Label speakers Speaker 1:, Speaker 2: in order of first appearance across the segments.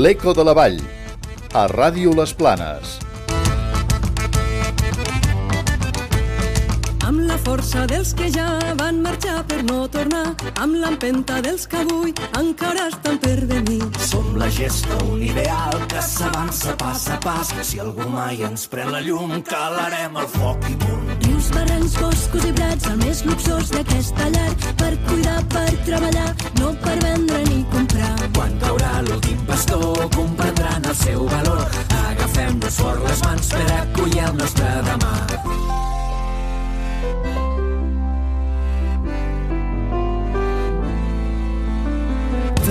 Speaker 1: L'Eco de la Vall, a Ràdio Les Planes.
Speaker 2: Amb la força dels que ja van marxar per no tornar, amb l'empenta dels que avui encara estan per venir.
Speaker 3: Som la gesta, un ideal que s'avança pas a pas. Si algú mai ens pren la llum, calarem el foc i munt.
Speaker 2: Barrancs, boscos i prats, el més luxós d'aquesta llar, per cuidar, per treballar, no per vendre ni comprar.
Speaker 3: Quan caurà l'últim pastor, comprendran el seu valor. Agafem-nos fort les mans per acollir el nostre demà.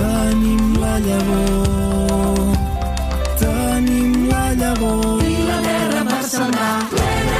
Speaker 3: Tenim la llavor, tenim la llavor.
Speaker 2: I la terra per sembrar, plenes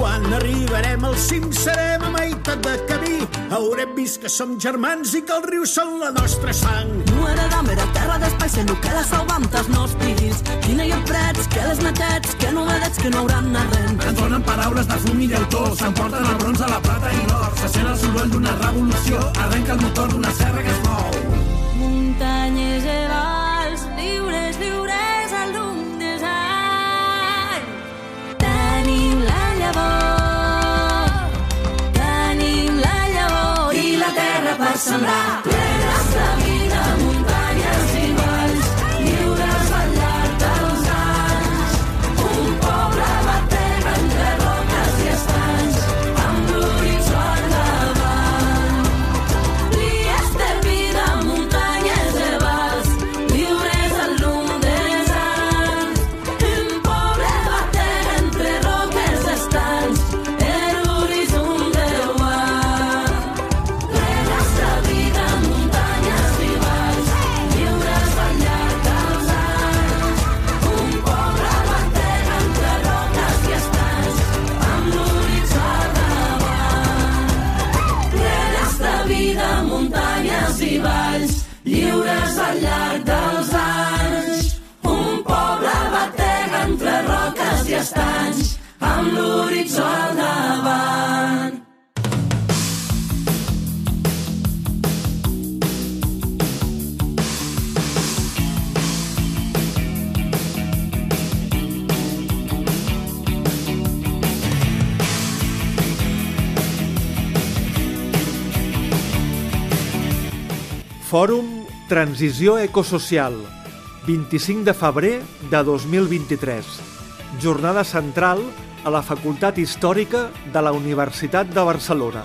Speaker 3: Quan arribarem al cim serem a meitat de camí. Haurem vist que som germans i que els rius són la nostra sang.
Speaker 2: No heredam era terra d'espai, sent que la salvam dels nostres fills. Quina hi ha prets, que les netats, que novedats que no hauran arrent.
Speaker 3: Ens donen paraules de fum i llautó, s'emporten el bronze, la plata i l'or. Se sent el soroll d'una revolució, arrenca el motor d'una serra que es mou.
Speaker 4: Muntanyes i llavor, tenim la llavor i la terra per sembrar.
Speaker 2: Estanys, amb l'horitzó al davant.
Speaker 5: Fòrum Transició Ecosocial 25 de febrer de 2023 Jornada central a la Facultat Històrica de la Universitat de Barcelona.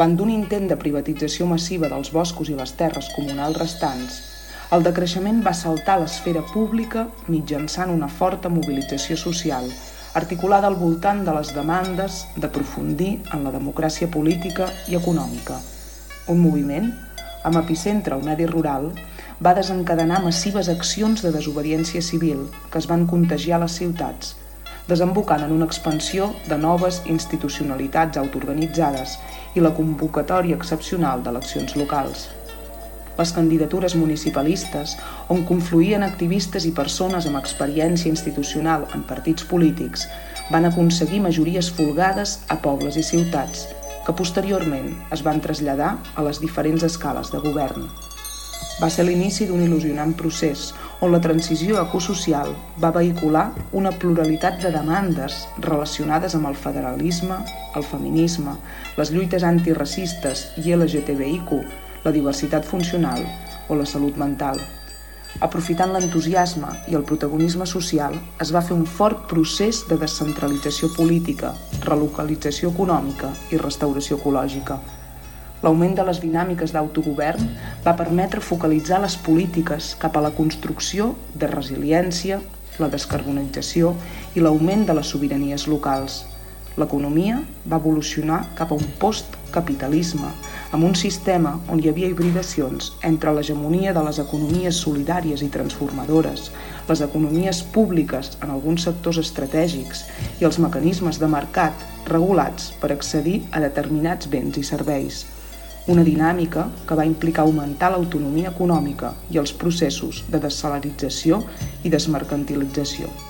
Speaker 6: Davant d'un intent de privatització massiva dels boscos i les terres comunals restants, el decreixement va saltar l'esfera pública mitjançant una forta mobilització social, articulada al voltant de les demandes d'aprofundir en la democràcia política i econòmica. Un moviment, amb epicentre al medi rural, va desencadenar massives accions de desobediència civil que es van contagiar a les ciutats, desembocant en una expansió de noves institucionalitats autoorganitzades i la convocatòria excepcional d'eleccions locals. les candidatures municipalistes, on confluïen activistes i persones amb experiència institucional en partits polítics, van aconseguir majories folgades a pobles i ciutats, que posteriorment es van traslladar a les diferents escales de govern. Va ser l'inici d'un il·lusionant procés on la transició ecosocial va vehicular una pluralitat de demandes relacionades amb el federalisme, el feminisme, les lluites antiracistes i LGTBIQ, la diversitat funcional o la salut mental. Aprofitant l'entusiasme i el protagonisme social, es va fer un fort procés de descentralització política, relocalització econòmica i restauració ecològica. L'augment de les dinàmiques d'autogovern va permetre focalitzar les polítiques cap a la construcció de resiliència, la descarbonització i l'augment de les sobiranies locals. L'economia va evolucionar cap a un postcapitalisme, amb un sistema on hi havia hibridacions entre l'hegemonia de les economies solidàries i transformadores, les economies públiques en alguns sectors estratègics i els mecanismes de mercat regulats per accedir a determinats béns i serveis una dinàmica que va implicar augmentar l'autonomia econòmica i els processos de dessalarització i desmercantilització.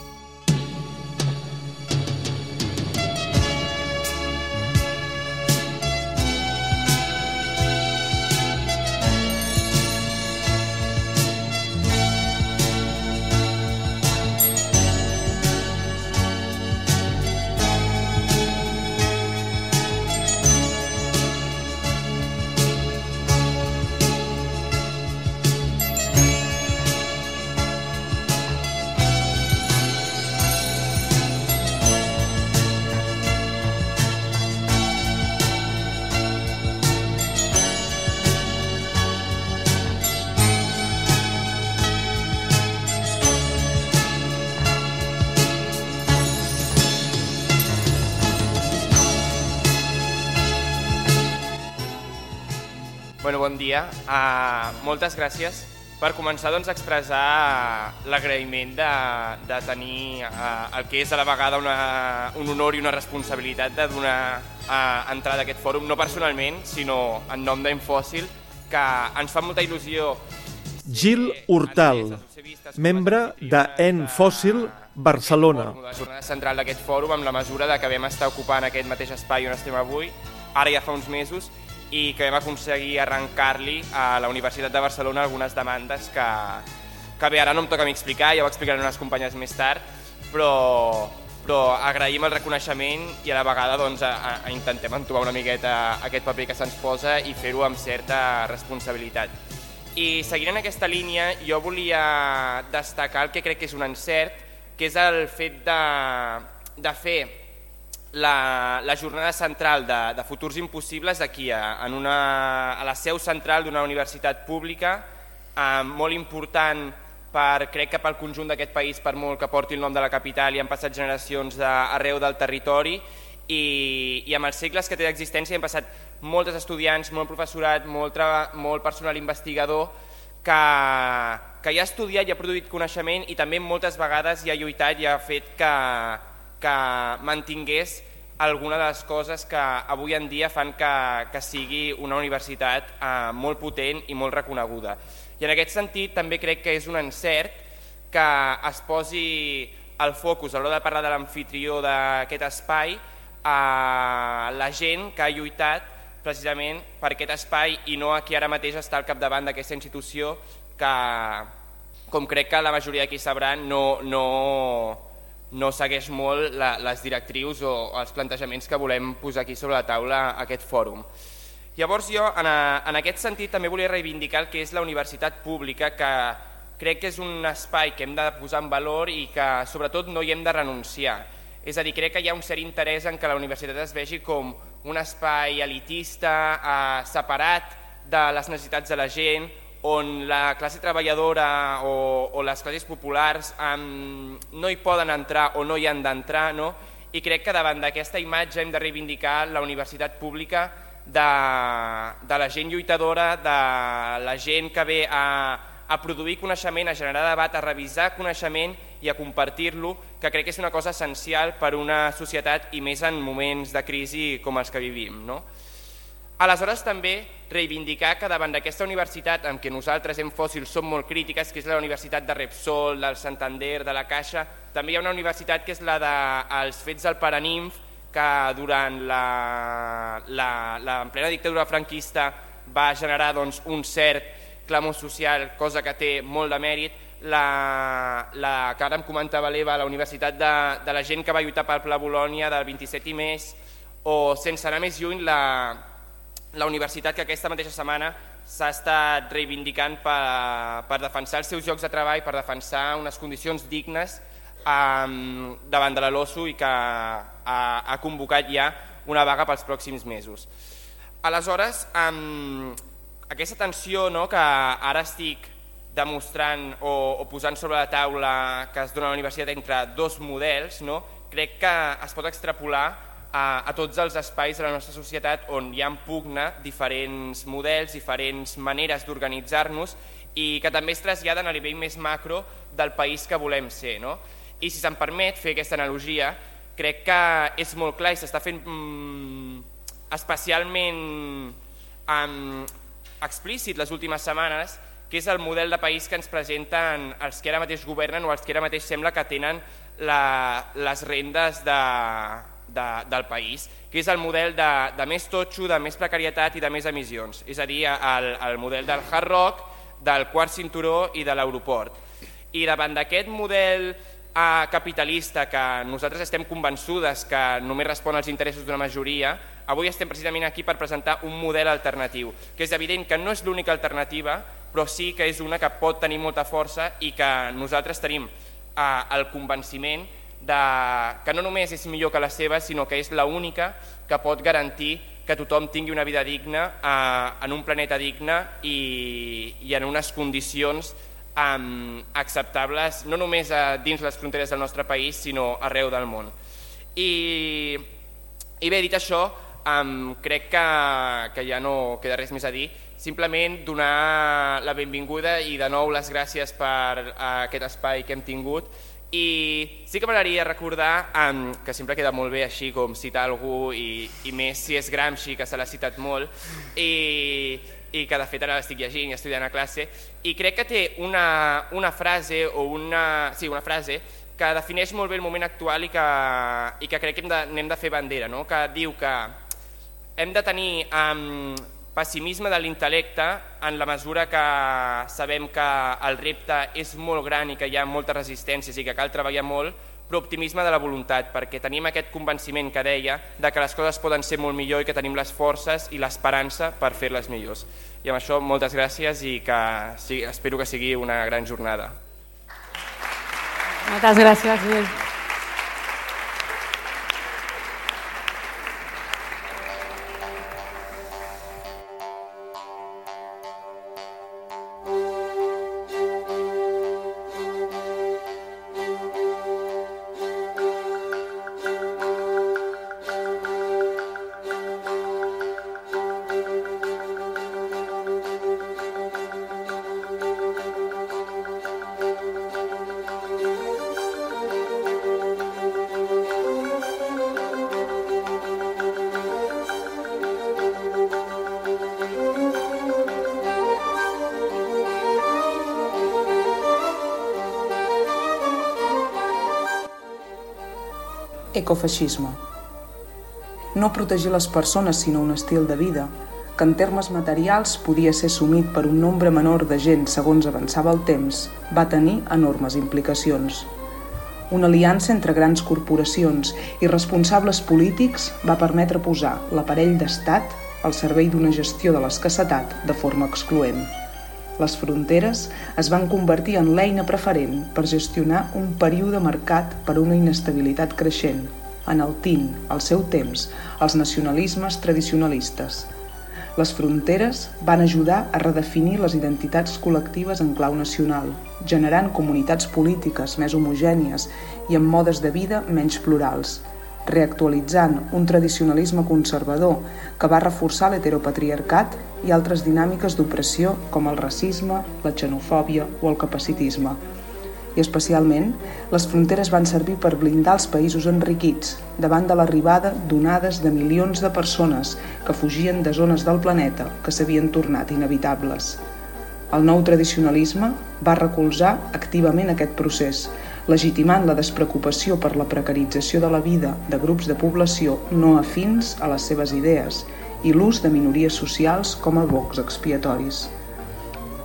Speaker 7: Dia. Uh, moltes gràcies per començar doncs, a expressar l'agraïment de, de tenir uh, el que és a la vegada una, un honor i una responsabilitat de donar uh, entrada a aquest fòrum, no personalment, sinó en nom d'Enfòssil, que ens fa molta il·lusió
Speaker 5: Gil Hurtal, membre de En Fòssil Barcelona.
Speaker 7: La jornada central d'aquest fòrum amb la mesura de que vam estar ocupant aquest mateix espai on estem avui, ara ja fa uns mesos, i que vam aconseguir arrencar-li a la Universitat de Barcelona algunes demandes que, que bé, ara no em toca explicar, ja ho explicaran unes companyes més tard, però, però agraïm el reconeixement i a la vegada doncs, a, a intentem entobar una miqueta aquest paper que se'ns posa i fer-ho amb certa responsabilitat. I seguint en aquesta línia, jo volia destacar el que crec que és un encert, que és el fet de, de fer la, la jornada central de, de Futurs Impossibles aquí, a, en una, a la seu central d'una universitat pública eh, molt important per, crec que pel conjunt d'aquest país, per molt que porti el nom de la capital i han passat generacions de, arreu del territori i, i amb els segles que té d'existència han passat molts estudiants, molt professorat, molt, molt personal investigador que, que ja ha estudiat i ha produït coneixement i també moltes vegades hi ha lluitat i ha fet que, que mantingués alguna de les coses que avui en dia fan que, que sigui una universitat eh, molt potent i molt reconeguda. I en aquest sentit també crec que és un encert que es posi el focus a l'hora de parlar de l'anfitrió d'aquest espai a la gent que ha lluitat precisament per aquest espai i no a qui ara mateix està al capdavant d'aquesta institució que, com crec que la majoria d'aquí sabran, no, no, no segueix molt la, les directrius o els plantejaments que volem posar aquí sobre la taula a aquest fòrum. Llavors jo en, a, en aquest sentit també volia reivindicar el que és la universitat pública que crec que és un espai que hem de posar en valor i que sobretot no hi hem de renunciar. És a dir, crec que hi ha un cert interès en que la universitat es vegi com un espai elitista, eh, separat de les necessitats de la gent, on la classe treballadora o, o les classes populars um, no hi poden entrar o no hi han d'entrar, no? i crec que davant d'aquesta imatge hem de reivindicar la universitat pública de, de la gent lluitadora, de la gent que ve a, a produir coneixement, a generar debat, a revisar coneixement i a compartir-lo, que crec que és una cosa essencial per una societat i més en moments de crisi com els que vivim. No? Aleshores també reivindicar que davant d'aquesta universitat amb què nosaltres en Fòssil som molt crítiques, que és la Universitat de Repsol, del Santander, de la Caixa, també hi ha una universitat que és la dels de, fets del Paranimf, que durant la, la, la en plena dictadura franquista va generar doncs, un cert clamor social, cosa que té molt de mèrit, la, la que ara em comentava l'Eva, la universitat de, de la gent que va lluitar pel Pla Bolònia del 27 i més, o sense anar més lluny la, la universitat que aquesta mateixa setmana s'ha estat reivindicant per, per defensar els seus llocs de treball, per defensar unes condicions dignes um, davant de la LOSU i que ha, ha convocat ja una vaga pels pròxims mesos. Aleshores, um, aquesta tensió no, que ara estic demostrant o, o posant sobre la taula que es dona a la universitat entre dos models, no, crec que es pot extrapolar a, a tots els espais de la nostra societat on hi ha en pugna diferents models, diferents maneres d'organitzar-nos i que també es traslladen a nivell més macro del país que volem ser. No? I si se'm permet fer aquesta analogia, crec que és molt clar i s'està fent mm, especialment um, explícit les últimes setmanes que és el model de país que ens presenten els que ara mateix governen o els que ara mateix sembla que tenen la, les rendes de, de, del país, que és el model de, de més totxo, de més precarietat i de més emissions, és a dir, el, el model del hard rock, del quart cinturó i de l'aeroport. I davant d'aquest model eh, capitalista que nosaltres estem convençudes que només respon als interessos d'una majoria, avui estem precisament aquí per presentar un model alternatiu, que és evident que no és l'única alternativa, però sí que és una que pot tenir molta força i que nosaltres tenim eh, el convenciment de, que no només és millor que la seva, sinó que és l'única que pot garantir que tothom tingui una vida digna eh, en un planeta digne i, i en unes condicions eh, acceptables no només eh, dins les fronteres del nostre país, sinó arreu del món. I, i bé, dit això, eh, crec que, que ja no queda res més a dir, simplement donar la benvinguda i de nou les gràcies per uh, aquest espai que hem tingut i sí que m'agradaria recordar um, que sempre queda molt bé així com citar algú i, i més si és Gramsci, que se l'ha citat molt, i, i que de fet ara l'estic llegint i estudiant a classe, i crec que té una, una frase o una, sí, una frase que defineix molt bé el moment actual i que, i que crec que hem de, de fer bandera, no? que diu que hem de tenir um, pessimisme de l'intel·lecte en la mesura que sabem que el repte és molt gran i que hi ha moltes resistències i que cal treballar molt, però optimisme de la voluntat, perquè tenim aquest convenciment que deia de que les coses poden ser molt millor i que tenim les forces i l'esperança per fer-les millors. I amb això moltes gràcies i que sí, espero que sigui una gran jornada.
Speaker 8: Moltes gràcies, Gil.
Speaker 6: Ecofeixisme. No protegir les persones sinó un estil de vida que en termes materials podia ser assumit per un nombre menor de gent segons avançava el temps, va tenir enormes implicacions. Una aliança entre grans corporacions i responsables polítics va permetre posar l'aparell d'estat al servei d'una gestió de l'escassetat de forma excloent. Les fronteres es van convertir en l'eina preferent per gestionar un període marcat per una inestabilitat creixent, enaltint, al seu temps, els nacionalismes tradicionalistes. Les fronteres van ajudar a redefinir les identitats col·lectives en clau nacional, generant comunitats polítiques més homogènies i amb modes de vida menys plurals, reactualitzant un tradicionalisme conservador que va reforçar l'heteropatriarcat i altres dinàmiques d'opressió com el racisme, la xenofòbia o el capacitisme. i especialment les fronteres van servir per blindar els països enriquits davant de l'arribada d'onades de milions de persones que fugien de zones del planeta que s'havien tornat inevitables. El nou tradicionalisme va recolzar activament aquest procés, legitimant la despreocupació per la precarització de la vida de grups de població no afins a les seves idees i l'ús de minories socials com a bocs expiatoris.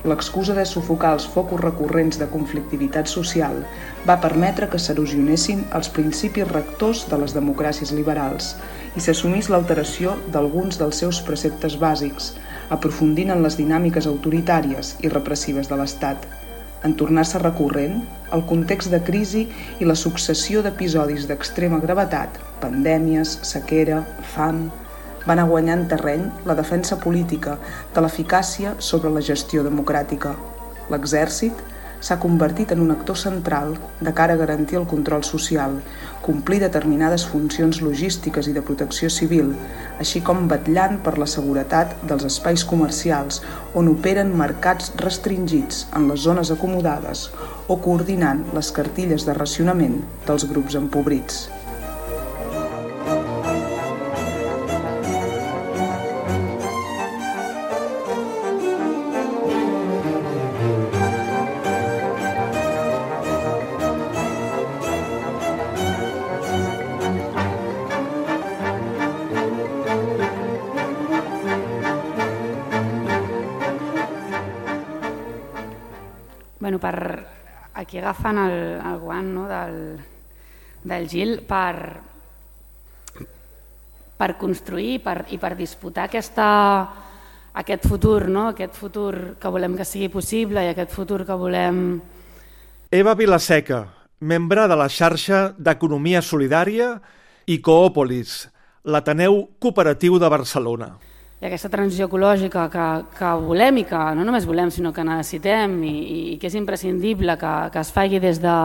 Speaker 6: L'excusa de sufocar els focus recurrents de conflictivitat social va permetre que s'erosionessin els principis rectors de les democràcies liberals i s'assumís l'alteració d'alguns dels seus preceptes bàsics, aprofundint en les dinàmiques autoritàries i repressives de l'Estat. En tornar-se recurrent, el context de crisi i la successió d'episodis d'extrema gravetat, pandèmies, sequera, fam, van anar guanyant terreny la defensa política de l'eficàcia sobre la gestió democràtica. L'exèrcit s'ha convertit en un actor central de cara a garantir el control social, complir determinades funcions logístiques i de protecció civil, així com vetllant per la seguretat dels espais comercials on operen mercats restringits en les zones acomodades o coordinant les cartilles de racionament dels grups empobrits.
Speaker 8: Per aquí agafant el, el guant no, del, del Gil per, per construir per, i per disputar aquesta, aquest futur, no? aquest futur que volem que sigui possible i aquest futur que volem...
Speaker 5: Eva Vilaseca, membre de la xarxa d'Economia Solidària i Coòpolis, l'Ateneu Cooperatiu de Barcelona
Speaker 8: i aquesta transició ecològica que, que volem i que no només volem sinó que necessitem i, i que és imprescindible que, que es faci des de,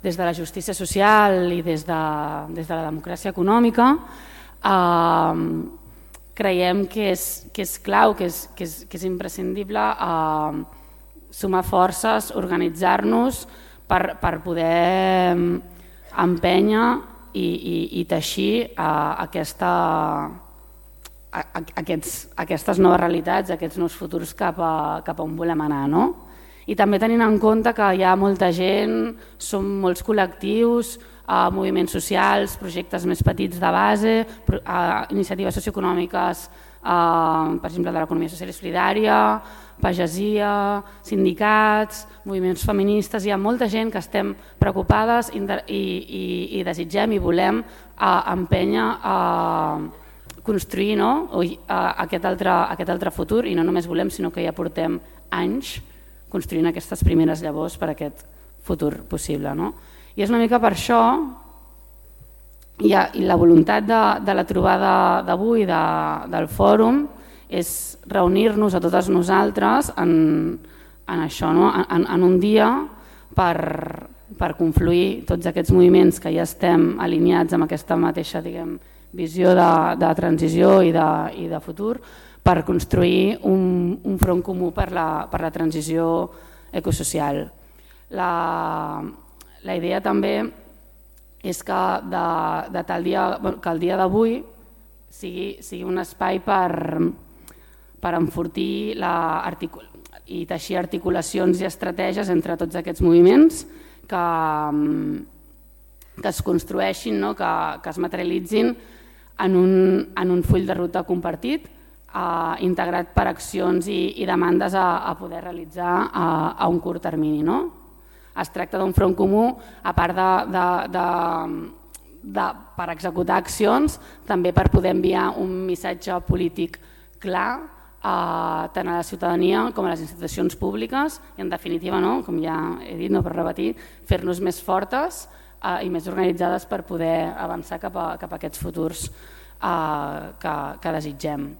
Speaker 8: des de la justícia social i des de, des de la democràcia econòmica, eh, creiem que és, que és clau, que és, que és, que és imprescindible eh, sumar forces, organitzar-nos per, per poder empènyer i, i, i teixir eh, aquesta aquests, aquestes noves realitats, aquests nous futurs cap a, cap a on volem anar. No? I també tenint en compte que hi ha molta gent, són molts col·lectius, a moviments socials, projectes més petits de base, a iniciatives socioeconòmiques, a, per exemple, de l'economia social i solidària, pagesia, sindicats, moviments feministes, hi ha molta gent que estem preocupades i, i, i desitgem i volem a, empènyer a, construir no? aquest, altre, aquest altre futur i no només volem sinó que ja portem anys construint aquestes primeres llavors per a aquest futur possible. No? I és una mica per això i, i la voluntat de, de la trobada d'avui de, del fòrum és reunir-nos a totes nosaltres en, en això, no? en, en un dia per, per confluir tots aquests moviments que ja estem alineats amb aquesta mateixa diguem, visió de, de transició i de, i de futur per construir un, un front comú per la, per la transició ecosocial. La, la idea també és que, de, de tal dia, que el dia d'avui sigui, sigui un espai per, per enfortir la, articul i teixir articulacions i estratègies entre tots aquests moviments que, que es construeixin, no? que, que es materialitzin en un, en un full de ruta compartit eh, integrat per accions i, i demandes a, a poder realitzar a, a un curt termini. No? Es tracta d'un front comú, a part de, de, de, de, per executar accions, també per poder enviar un missatge polític clar eh, tant a la ciutadania com a les institucions públiques i en definitiva, no, com ja he dit, no per repetir, fer-nos més fortes eh, i més organitzades per poder avançar cap a, cap a aquests futurs eh, que, que desitgem.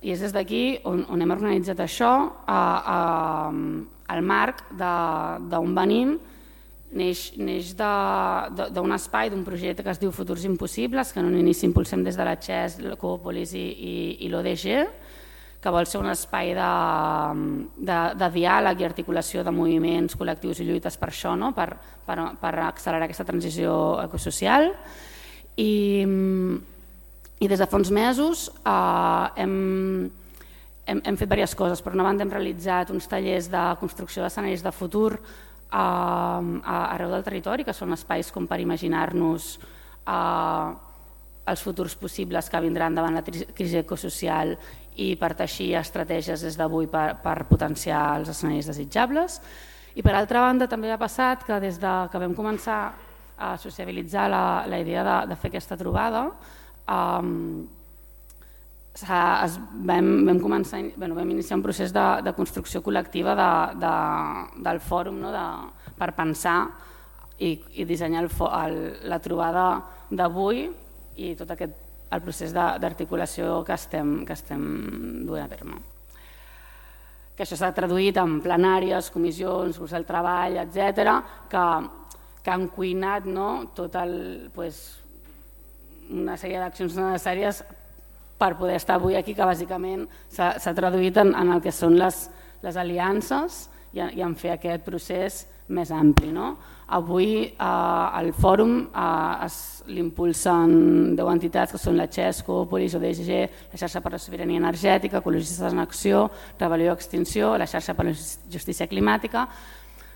Speaker 8: I és des d'aquí on, on hem organitzat això, eh, eh, el marc d'on venim, neix, neix d'un espai, d'un projecte que es diu Futurs Impossibles, que en un inici impulsem des de la XES, la Coopolis i, i, i l'ODG, que vol ser un espai de, de, de diàleg i articulació de moviments col·lectius i lluites per això, no? per, per, per accelerar aquesta transició ecosocial. I, i des de fa uns mesos eh, hem, hem, hem fet diverses coses. Per una banda hem realitzat uns tallers de construcció d'escenaris de futur eh, arreu del territori, que són espais com per imaginar-nos eh, els futurs possibles que vindran davant la crisi ecosocial i per teixir estratègies des d'avui per, per potenciar els escenaris desitjables. I per altra banda també ha passat que des de que vam començar a sociabilitzar la, la idea de, de fer aquesta trobada, um, es, vam, vam, començar, bueno, vam iniciar un procés de, de construcció col·lectiva de, de, del fòrum no? de, per pensar i, i dissenyar el, el, la trobada d'avui i tot aquest el procés d'articulació que, estem, que estem duent a terme. Que això s'ha traduït en plenàries, comissions, grups del treball, etc que, que han cuinat no, tot el, pues, una sèrie d'accions necessàries per poder estar avui aquí, que bàsicament s'ha traduït en, en el que són les, les aliances i, i en fer aquest procés més ampli. No? Avui eh, el fòrum eh, l'impulsen 10 entitats que són la XESCO, Polis, ODGG, la xarxa per la sobirania energètica, Ecologistes en Acció, Rebel·lió Extinció, la xarxa per la justícia climàtica,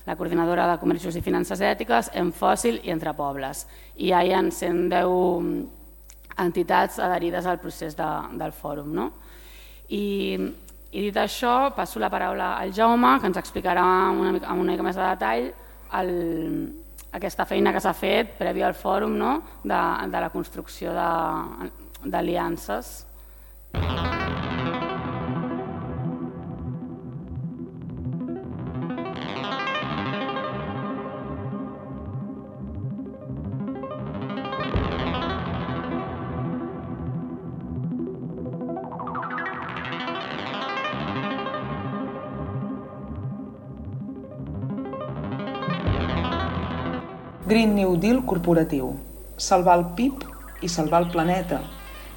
Speaker 8: la coordinadora de comerços i finances ètiques, Enfòssil i Entre Pobles. I ja hi ha 110 entitats adherides al procés de, del fòrum. No? I, I dit això, passo la paraula al Jaume, que ens explicarà una mica, amb una mica més de detall el, aquesta feina que s'ha fet prèvia al fòrum no? de, de la construcció d'aliances.
Speaker 6: Green New Deal corporatiu. Salvar el PIB i salvar el planeta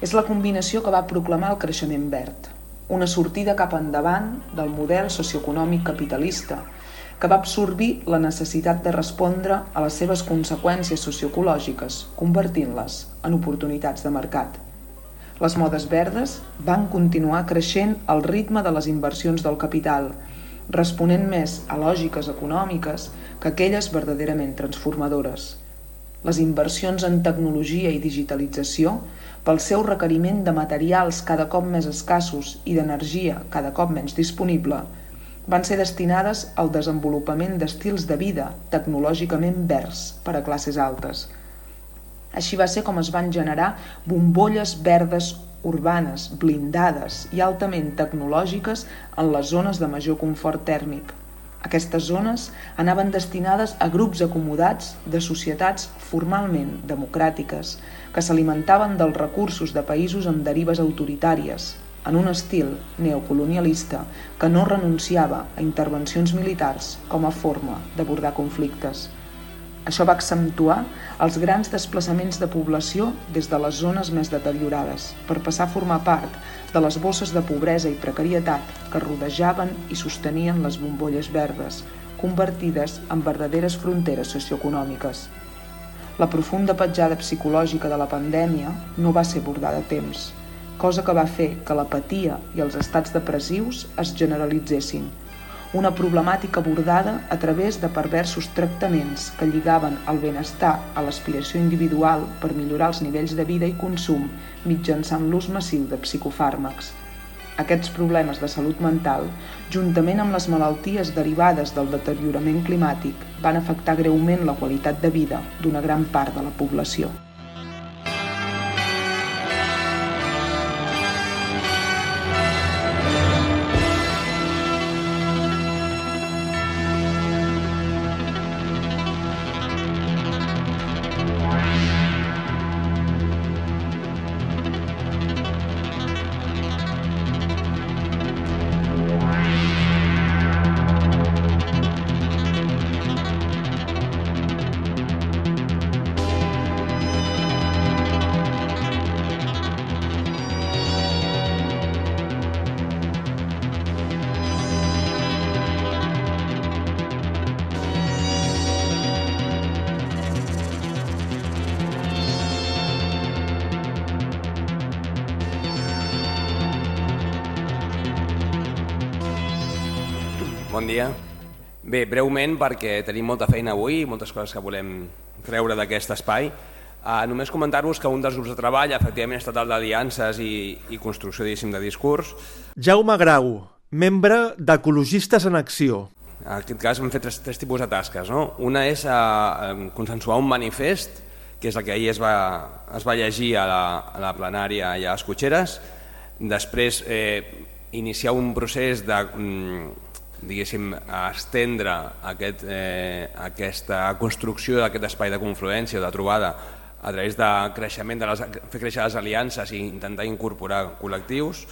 Speaker 6: és la combinació que va proclamar el creixement verd. Una sortida cap endavant del model socioeconòmic capitalista que va absorbir la necessitat de respondre a les seves conseqüències socioecològiques, convertint-les en oportunitats de mercat. Les modes verdes van continuar creixent al ritme de les inversions del capital, responent més a lògiques econòmiques que aquelles verdaderament transformadores. Les inversions en tecnologia i digitalització, pel seu requeriment de materials cada cop més escassos i d'energia cada cop menys disponible, van ser destinades al desenvolupament d'estils de vida tecnològicament verds per a classes altes. Així va ser com es van generar bombolles verdes urbanes, blindades i altament tecnològiques en les zones de major confort tèrmic. Aquestes zones anaven destinades a grups acomodats de societats formalment democràtiques que s'alimentaven dels recursos de països amb derives autoritàries, en un estil neocolonialista que no renunciava a intervencions militars com a forma d'abordar conflictes. Això va accentuar els grans desplaçaments de població des de les zones més deteriorades per passar a formar part de les bosses de pobresa i precarietat que rodejaven i sostenien les bombolles verdes, convertides en verdaderes fronteres socioeconòmiques. La profunda petjada psicològica de la pandèmia no va ser abordada a temps, cosa que va fer que l'apatia i els estats depressius es generalitzessin una problemàtica abordada a través de perversos tractaments que lligaven el benestar a l'aspiració individual per millorar els nivells de vida i consum mitjançant l'ús massiu de psicofàrmacs. Aquests problemes de salut mental, juntament amb les malalties derivades del deteriorament climàtic, van afectar greument la qualitat de vida d'una gran part de la població.
Speaker 9: Bon dia. Bé, breument, perquè tenim molta feina avui, moltes coses que volem treure d'aquest espai. Uh, només comentar-vos que un dels grups de treball, efectivament, ha estat el d'aliances i, i construcció, diguéssim, de discurs.
Speaker 5: Jaume Grau, membre d'Ecologistes en Acció.
Speaker 9: En aquest cas hem fet tres, tres tipus de tasques. No? Una és uh, consensuar un manifest, que és el que ahir es va, es va llegir a la, a la plenària i a les cotxeres, després eh, iniciar un procés de, mm, diguéssim, estendre aquest, eh, aquesta construcció d'aquest espai de confluència o de trobada a través de creixement de les, fer créixer les aliances i intentar incorporar col·lectius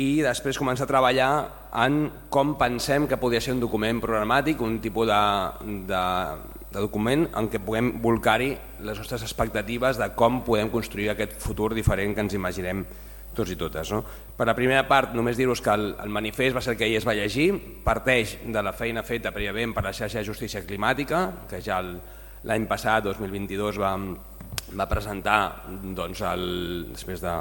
Speaker 9: i després començar a treballar en com pensem que podria ser un document programàtic, un tipus de, de, de document en què puguem volcar-hi les nostres expectatives de com podem construir aquest futur diferent que ens imaginem tots i totes. No? Per la primera part, només dir-vos que el, el manifest va ser el que ahir es va llegir, parteix de la feina feta prèviament per la xarxa de justícia climàtica, que ja l'any passat, 2022, va, va presentar doncs, el, després de,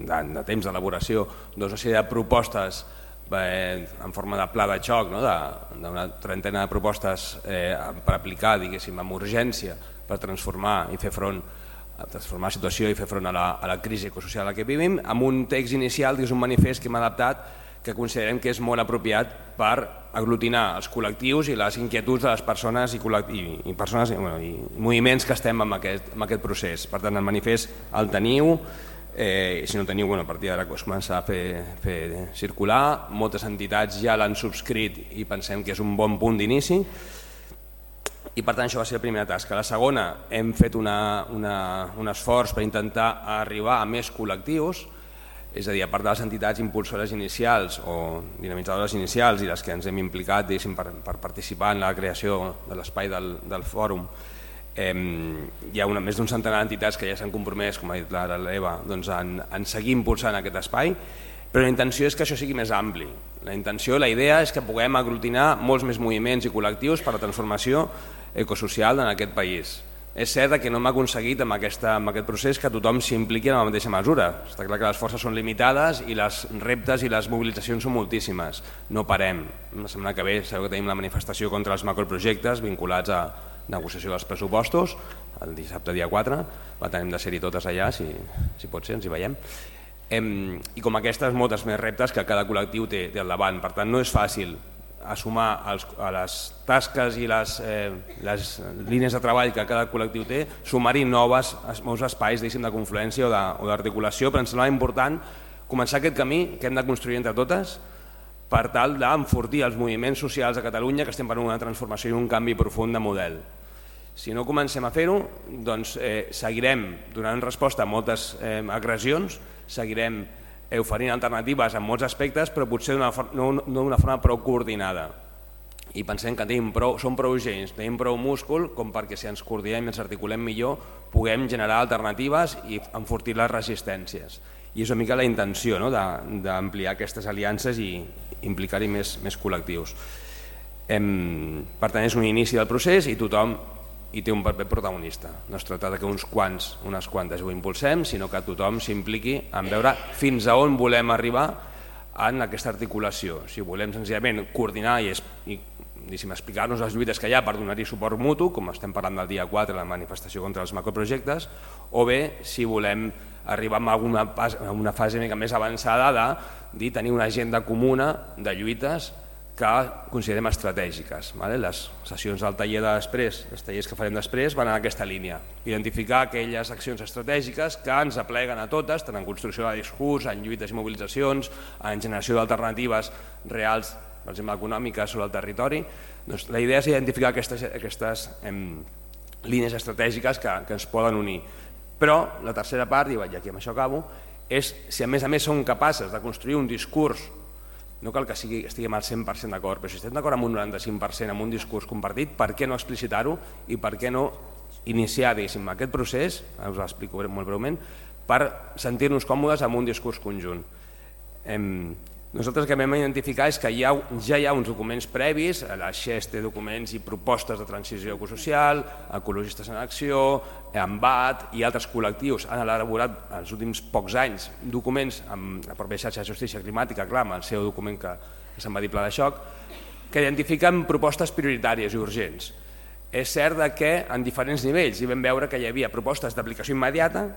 Speaker 9: de, de temps d'elaboració doncs, una sèrie de propostes eh, en forma de pla de xoc, no? d'una trentena de propostes eh, per aplicar diguéssim, amb urgència per transformar i fer front a transformar la situació i fer front a la, a la crisi ecosocial a que vivim, amb un text inicial que és un manifest que hem adaptat que considerem que és molt apropiat per aglutinar els col·lectius i les inquietuds de les persones i, i, i persones bueno, i moviments que estem en aquest, en aquest procés. Per tant, el manifest el teniu, eh, si no teniu, bueno, a partir d'ara es comença a fer, fer circular, moltes entitats ja l'han subscrit i pensem que és un bon punt d'inici, i per tant això va ser la primera tasca. La segona, hem fet una, una, un esforç per intentar arribar a més col·lectius, és a dir, a part de les entitats impulsores inicials o dinamitzadores inicials i les que ens hem implicat per, per participar en la creació de l'espai del, del fòrum, hi ha una, més d'un centenar d'entitats que ja s'han compromès, com ha dit l'Eva, doncs en, en seguir impulsant aquest espai, però la intenció és que això sigui més ampli. La intenció, la idea és que puguem aglutinar molts més moviments i col·lectius per a la transformació ecosocial en aquest país. És cert que no hem aconseguit amb, aquesta, amb aquest procés que tothom s'impliqui en la mateixa mesura. Està clar que les forces són limitades i les reptes i les mobilitzacions són moltíssimes. No parem. La setmana que ve sabeu que tenim la manifestació contra els macroprojectes vinculats a negociació dels pressupostos, el dissabte dia 4, per tant hem de ser-hi totes allà, si, si pot ser, ens hi veiem. Em, I com aquestes, moltes més reptes que cada col·lectiu té, té al davant. Per tant, no és fàcil a sumar als, a les tasques i les, eh, les línies de treball que cada col·lectiu té, sumar-hi noves, nous espais de confluència o d'articulació, però ens sembla important començar aquest camí que hem de construir entre totes per tal d'enfortir els moviments socials a Catalunya que estem per una transformació i un canvi profund de model. Si no comencem a fer-ho, doncs eh, seguirem donant resposta a moltes eh, agressions, seguirem oferint alternatives en molts aspectes, però potser no, d'una forma prou coordinada. I pensem que tenim prou, som prou gens, tenim prou múscul com perquè si ens coordinem i ens articulem millor puguem generar alternatives i enfortir les resistències. I és una mica la intenció no? d'ampliar aquestes aliances i implicar-hi més, més col·lectius. Em, per tant, és un inici del procés i tothom i té un paper protagonista. No es tracta que uns quants, unes quantes ho impulsem, sinó que tothom s'impliqui en veure fins a on volem arribar en aquesta articulació. Si volem senzillament coordinar i, i explicar-nos les lluites que hi ha per donar-hi suport mutu, com estem parlant del dia 4, la manifestació contra els macroprojectes, o bé si volem arribar a alguna, a una fase mica més avançada de tenir una agenda comuna de lluites que considerem estratègiques. Vale? Les sessions del taller de després, els tallers que farem després, van en aquesta línia. Identificar aquelles accions estratègiques que ens apleguen a totes, tant en construcció de discurs, en lluites i mobilitzacions, en generació d'alternatives reals, per exemple, econòmiques sobre el territori. Doncs la idea és identificar aquestes, aquestes em, línies estratègiques que, que ens poden unir. Però la tercera part, i aquí amb això acabo, és si a més a més som capaces de construir un discurs no cal que sigui, estiguem al 100% d'acord, però si estem d'acord amb un 95% amb un discurs compartit, per què no explicitar-ho i per què no iniciar aquest procés, us l'explico molt breument, per sentir-nos còmodes amb un discurs conjunt. Hem, nosaltres el que vam identificar és que hi ha, ja hi ha uns documents previs, la XES té documents i propostes de transició ecosocial, ecologistes en acció, EMBAT i altres col·lectius han elaborat els últims pocs anys documents amb la pròpia xarxa de justícia climàtica, clar, amb el seu document que, que se'n va dir pla de xoc, que identifiquen propostes prioritàries i urgents. És cert que en diferents nivells hi vam veure que hi havia propostes d'aplicació immediata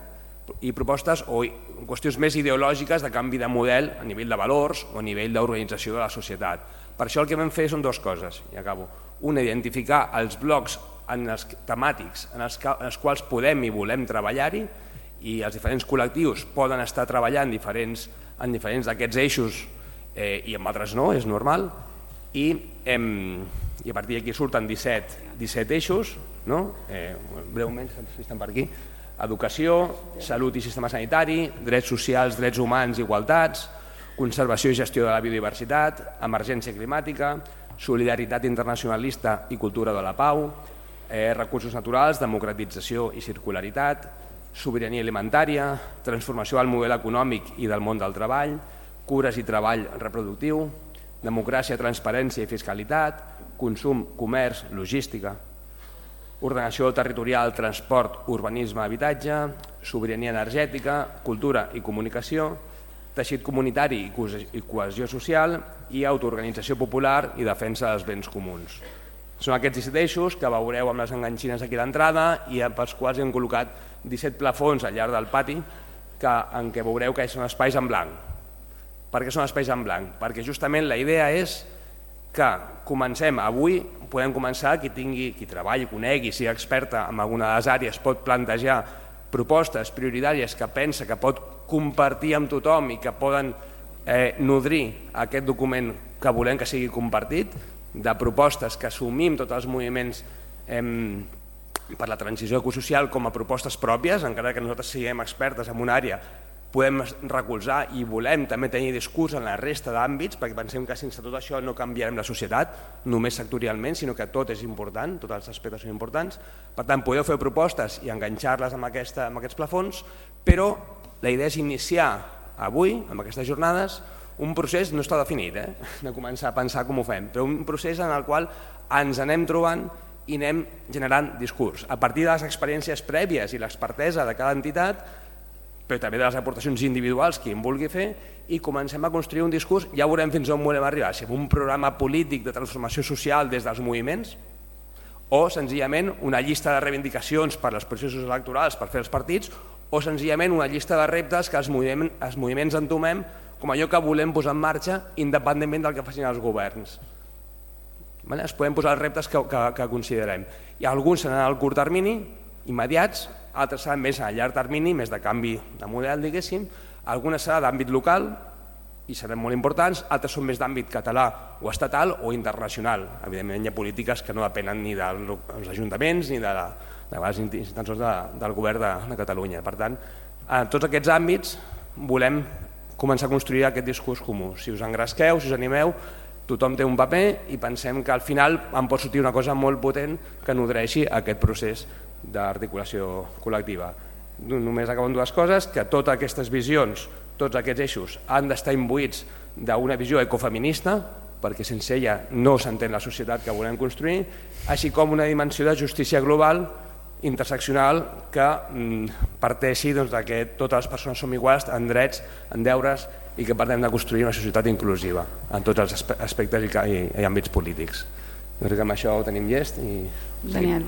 Speaker 9: i propostes o qüestions més ideològiques de canvi de model a nivell de valors o a nivell d'organització de la societat. Per això el que vam fer són dues coses, i acabo. Una, identificar els blocs en els temàtics en els, en els quals podem i volem treballar-hi i els diferents col·lectius poden estar treballant diferents, en diferents d'aquests eixos eh, i en altres no, és normal, i, em, i a partir d'aquí surten 17, 17 eixos, no? eh, breument, si estan per aquí, educació, salut i sistema sanitari, drets socials, drets humans, igualtats, conservació i gestió de la biodiversitat, emergència climàtica, solidaritat internacionalista i cultura de la pau, eh, recursos naturals, democratització i circularitat, sobirania alimentària, transformació del model econòmic i del món del treball, cures i treball reproductiu, democràcia, transparència i fiscalitat, consum, comerç, logística, ordenació territorial, transport, urbanisme, habitatge, sobirania energètica, cultura i comunicació, teixit comunitari i cohesió social i autoorganització popular i defensa dels béns comuns. Són aquests 17 eixos que veureu amb les enganxines aquí d'entrada i pels quals hem col·locat 17 plafons al llarg del pati que, en què veureu que són espais en blanc. Per què són espais en blanc? Perquè justament la idea és que comencem avui, podem començar, qui tingui, qui treballi, conegui, sigui experta en alguna de les àrees, pot plantejar propostes prioritàries que pensa que pot compartir amb tothom i que poden eh, nodrir aquest document que volem que sigui compartit, de propostes que assumim tots els moviments eh, per la transició ecosocial com a propostes pròpies, encara que nosaltres siguem expertes en una àrea, podem recolzar i volem també tenir discurs en la resta d'àmbits, perquè pensem que sense tot això no canviarem la societat, només sectorialment, sinó que tot és important, tots els aspectes són importants. Per tant, podeu fer propostes i enganxar-les amb, aquesta, amb aquests plafons, però la idea és iniciar avui, amb aquestes jornades, un procés no està definit, eh? de començar a pensar com ho fem, però un procés en el qual ens anem trobant i anem generant discurs. A partir de les experiències prèvies i l'expertesa de cada entitat, però també de les aportacions individuals que en vulgui fer i comencem a construir un discurs, ja veurem fins on volem arribar, si un programa polític de transformació social des dels moviments o senzillament una llista de reivindicacions per als processos electorals per fer els partits o senzillament una llista de reptes que els moviments, els moviments entomem com allò que volem posar en marxa independentment del que facin els governs. Es podem posar els reptes que, que, que considerem. I alguns seran al curt termini, immediats, altres seran més a llarg termini, més de canvi de model, diguéssim, algunes serà d'àmbit local i seran molt importants, altres són més d'àmbit català o estatal o internacional. Evidentment hi ha polítiques que no depenen ni dels ajuntaments ni de, la, de les instàncies de, del govern de, de Catalunya. Per tant, en tots aquests àmbits volem començar a construir aquest discurs comú. Si us engresqueu, si us animeu, tothom té un paper i pensem que al final en pot sortir una cosa molt potent que nodreixi aquest procés d'articulació col·lectiva. Només acabo amb dues coses, que totes aquestes visions, tots aquests eixos han d'estar imbuïts d'una visió ecofeminista, perquè sense ella no s'entén la societat que volem construir, així com una dimensió de justícia global interseccional que mm, parteixi doncs, que totes les persones som iguals en drets, en deures i que parlem de construir una societat inclusiva en tots els aspectes i, i, i àmbits polítics. Crec que amb això ho tenim llest i...
Speaker 8: Genial.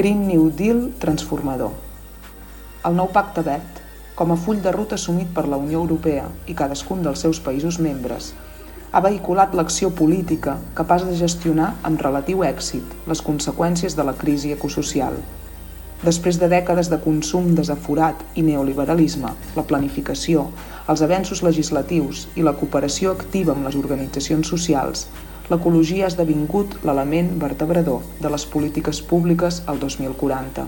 Speaker 6: Green New Deal transformador. El nou pacte verd, com a full de ruta assumit per la Unió Europea i cadascun dels seus països membres, ha vehiculat l'acció política capaç de gestionar amb relatiu èxit les conseqüències de la crisi ecosocial. Després de dècades de consum desaforat i neoliberalisme, la planificació, els avenços legislatius i la cooperació activa amb les organitzacions socials, l'ecologia ha esdevingut l'element vertebrador de les polítiques públiques al 2040.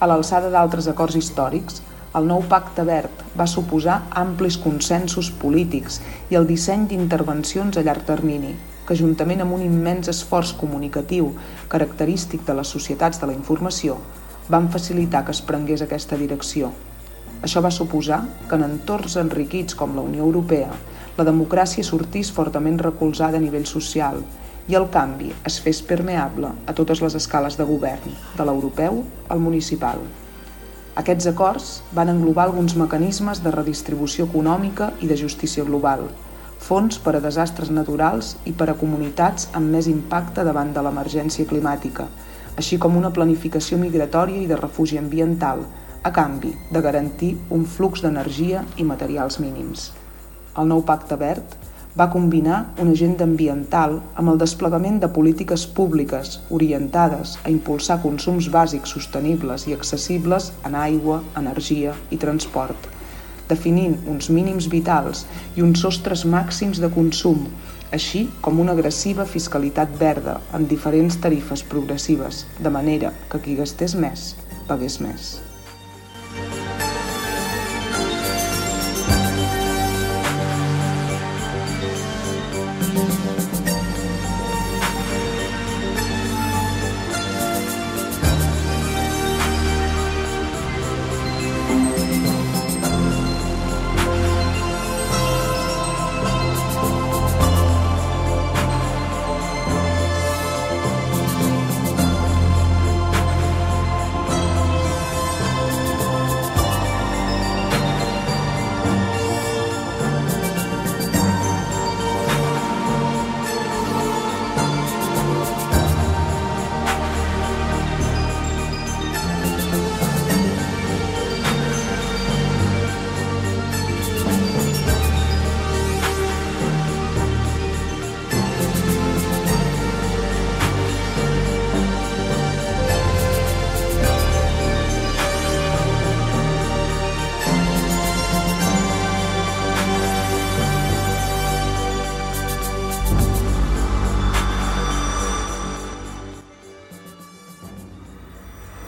Speaker 6: A l'alçada d'altres acords històrics, el nou pacte verd va suposar amplis consensos polítics i el disseny d'intervencions a llarg termini, que juntament amb un immens esforç comunicatiu característic de les societats de la informació, van facilitar que es prengués aquesta direcció. Això va suposar que en entorns enriquits com la Unió Europea, la democràcia sortís fortament recolzada a nivell social i el canvi es fes permeable a totes les escales de govern, de l'europeu al municipal. Aquests acords van englobar alguns mecanismes de redistribució econòmica i de justícia global, fons per a desastres naturals i per a comunitats amb més impacte davant de l'emergència climàtica, així com una planificació migratòria i de refugi ambiental, a canvi de garantir un flux d'energia i materials mínims. El nou Pacte Verd va combinar una agenda ambiental amb el desplegament de polítiques públiques orientades a impulsar consums bàsics sostenibles i accessibles en aigua, energia i transport, definint uns mínims vitals i uns sostres màxims de consum, així com una agressiva fiscalitat verda amb diferents tarifes progressives, de manera que qui gastés més, pagués més.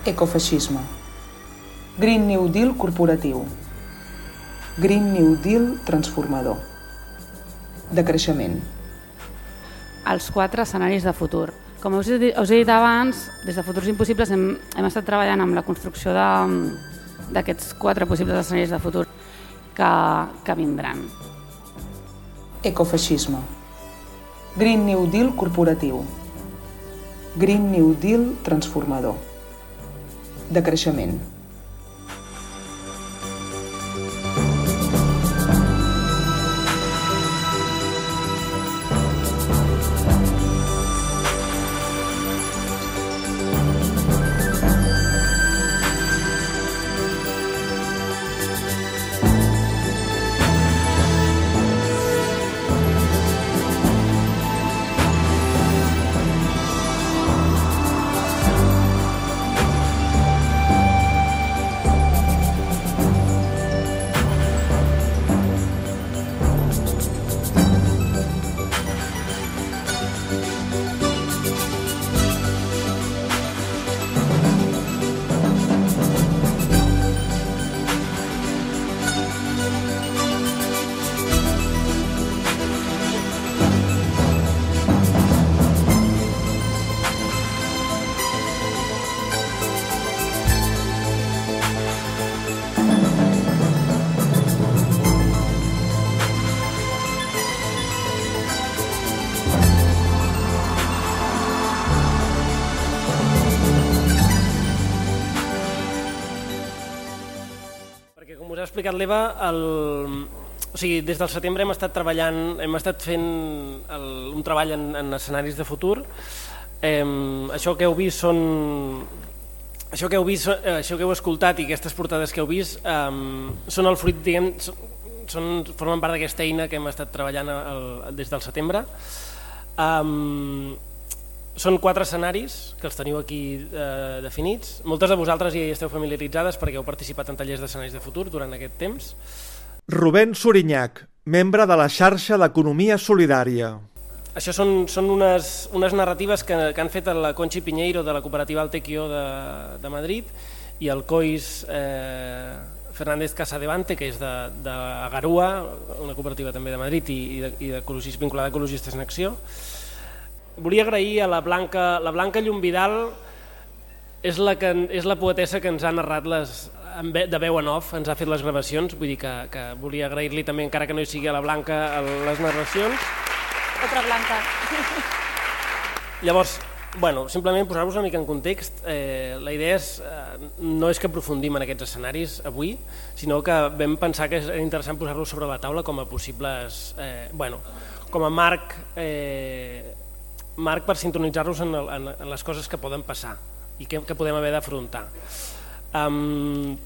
Speaker 6: Ecofeixisme. Green New Deal corporatiu. Green New Deal transformador. Decreixement.
Speaker 8: Els quatre escenaris de futur. Com us he, dit, us he dit abans, des de Futurs Impossibles hem, hem estat treballant amb la construcció d'aquests quatre possibles escenaris de futur que, que vindran.
Speaker 6: Ecofeixisme. Green New Deal corporatiu. Green New Deal transformador. Decreixement.
Speaker 10: Perquè explicat l'Eva, el... o sigui, des del setembre hem estat treballant, hem estat fent el... un treball en, en escenaris de futur Eh, això que heu vist són... Això que heu vist, eh, això que heu escoltat i aquestes portades que heu vist eh, són el fruit, diguem, són, formen part d'aquesta eina que hem estat treballant el, des del setembre. Um, són quatre escenaris que els teniu aquí eh, definits. Moltes de vosaltres ja hi esteu familiaritzades perquè heu participat en tallers d'escenaris de futur durant aquest temps.
Speaker 5: Rubén Sorinyac, membre de la xarxa d'Economia Solidària.
Speaker 10: Això són, són unes, unes narratives que, que han fet la Conchi Piñeiro de la cooperativa Altequio de, de Madrid i el Cois eh, Fernández Casadevante, que és de, de Garua, una cooperativa també de Madrid i, i, de, i de vinculada a Ecologistes en Acció. Volia agrair a la Blanca, la Blanca Llum Vidal, és la, que, és la poetessa que ens ha narrat les, de veu en off, ens ha fet les gravacions, vull dir que, que volia agrair-li també, encara que no hi sigui a la Blanca, les narracions.
Speaker 11: Otra blanca.
Speaker 10: Llavors, bueno, simplement posar-vos una mica en context, eh, la idea és, eh, no és que aprofundim en aquests escenaris avui, sinó que vam pensar que és interessant posar-los sobre la taula com a possibles, eh, bueno, com a marc, eh, marc per sintonitzar-los en, en, en les coses que poden passar i que, que podem haver d'afrontar. Um,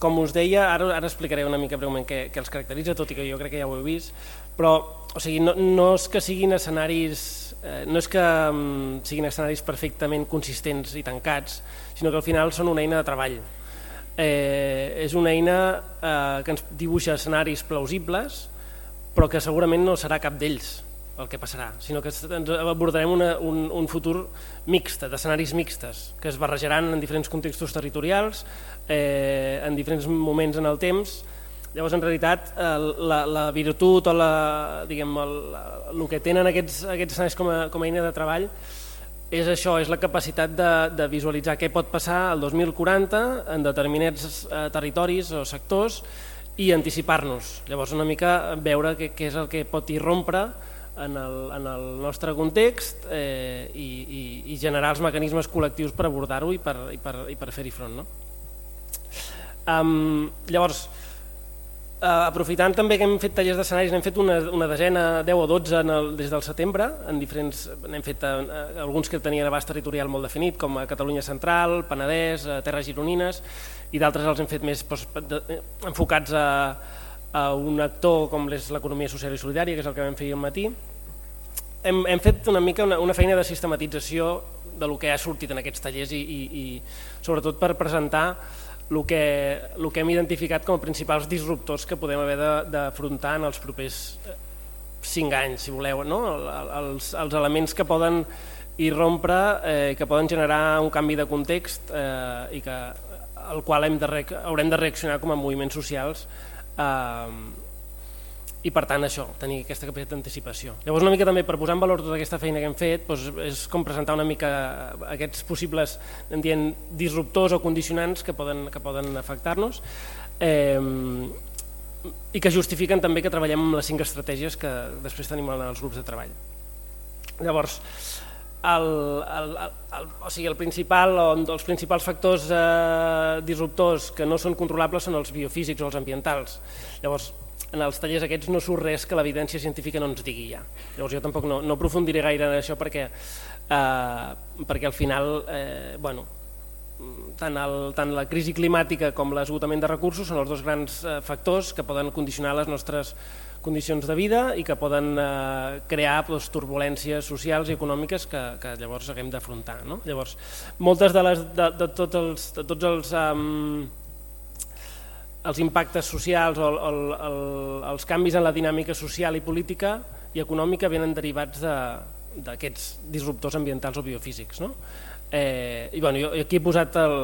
Speaker 10: com us deia, ara, ara explicaré una mica breument què, què els caracteritza, tot i que jo crec que ja ho heu vist, però o sigui, no, no és que siguin escenaris eh, no és que um, siguin escenaris perfectament consistents i tancats, sinó que al final són una eina de treball. Eh, és una eina eh, que ens dibuixa escenaris plausibles, però que segurament no serà cap d'ells el que passarà, sinó que ens abordarem una, un, un futur mixt, d'escenaris mixtes, que es barrejaran en diferents contextos territorials, eh, en diferents moments en el temps, Llavors, en realitat, la, la virtut o la, diguem, el, el que tenen aquests, aquests escenaris com a, com a eina de treball és això, és la capacitat de, de visualitzar què pot passar el 2040 en determinats eh, territoris o sectors i anticipar-nos. Llavors, una mica veure què, què és el que pot irrompre en el, en el nostre context eh, i, i, i generar els mecanismes col·lectius per abordar-ho i per, i per, i per fer-hi front. No? Um, llavors, Uh, aprofitant també que hem fet tallers d'escenaris, n'hem fet una, una desena, 10 o 12 en el, des del setembre, en diferents, n'hem fet uh, alguns que tenien abast territorial molt definit, com a Catalunya Central, Penedès, uh, Terres Gironines, i d'altres els hem fet més doncs, de, enfocats a, a un actor com és l'economia social i solidària, que és el que vam fer al matí. Hem, hem fet una mica una, una feina de sistematització de lo que ha sortit en aquests tallers i, i, i sobretot per presentar el que, el que hem identificat com a principals disruptors que podem haver d'afrontar en els propers eh, cinc anys, si voleu, no? els, els elements que poden irrompre, eh, que poden generar un canvi de context eh, i que, al qual hem de, haurem de reaccionar com a moviments socials eh, i per tant això, tenir aquesta capacitat d'anticipació. Llavors una mica també per posar en valor tota aquesta feina que hem fet doncs és com presentar una mica aquests possibles dient, disruptors o condicionants que poden, que poden afectar-nos eh, i que justifiquen també que treballem amb les cinc estratègies que després tenim en els grups de treball. Llavors, el, el, el, o sigui, el principal, o els principals factors eh, disruptors que no són controlables són els biofísics o els ambientals. Llavors, en els tallers aquests no surt res que l'evidència científica no ens digui ja. Llavors jo tampoc no, no aprofundiré gaire en això perquè, eh, perquè al final, eh, bueno, tant, el, tant la crisi climàtica com l'esgotament de recursos són els dos grans eh, factors que poden condicionar les nostres condicions de vida i que poden eh, crear doncs, turbulències socials i econòmiques que, que llavors haguem d'afrontar. No? Llavors, moltes de, les, de, de, tots els, de tots els um, els impactes socials o el, el, els canvis en la dinàmica social i política i econòmica venen derivats d'aquests de, disruptors ambientals o biofísics. No? Eh, i bueno, jo aquí he posat el,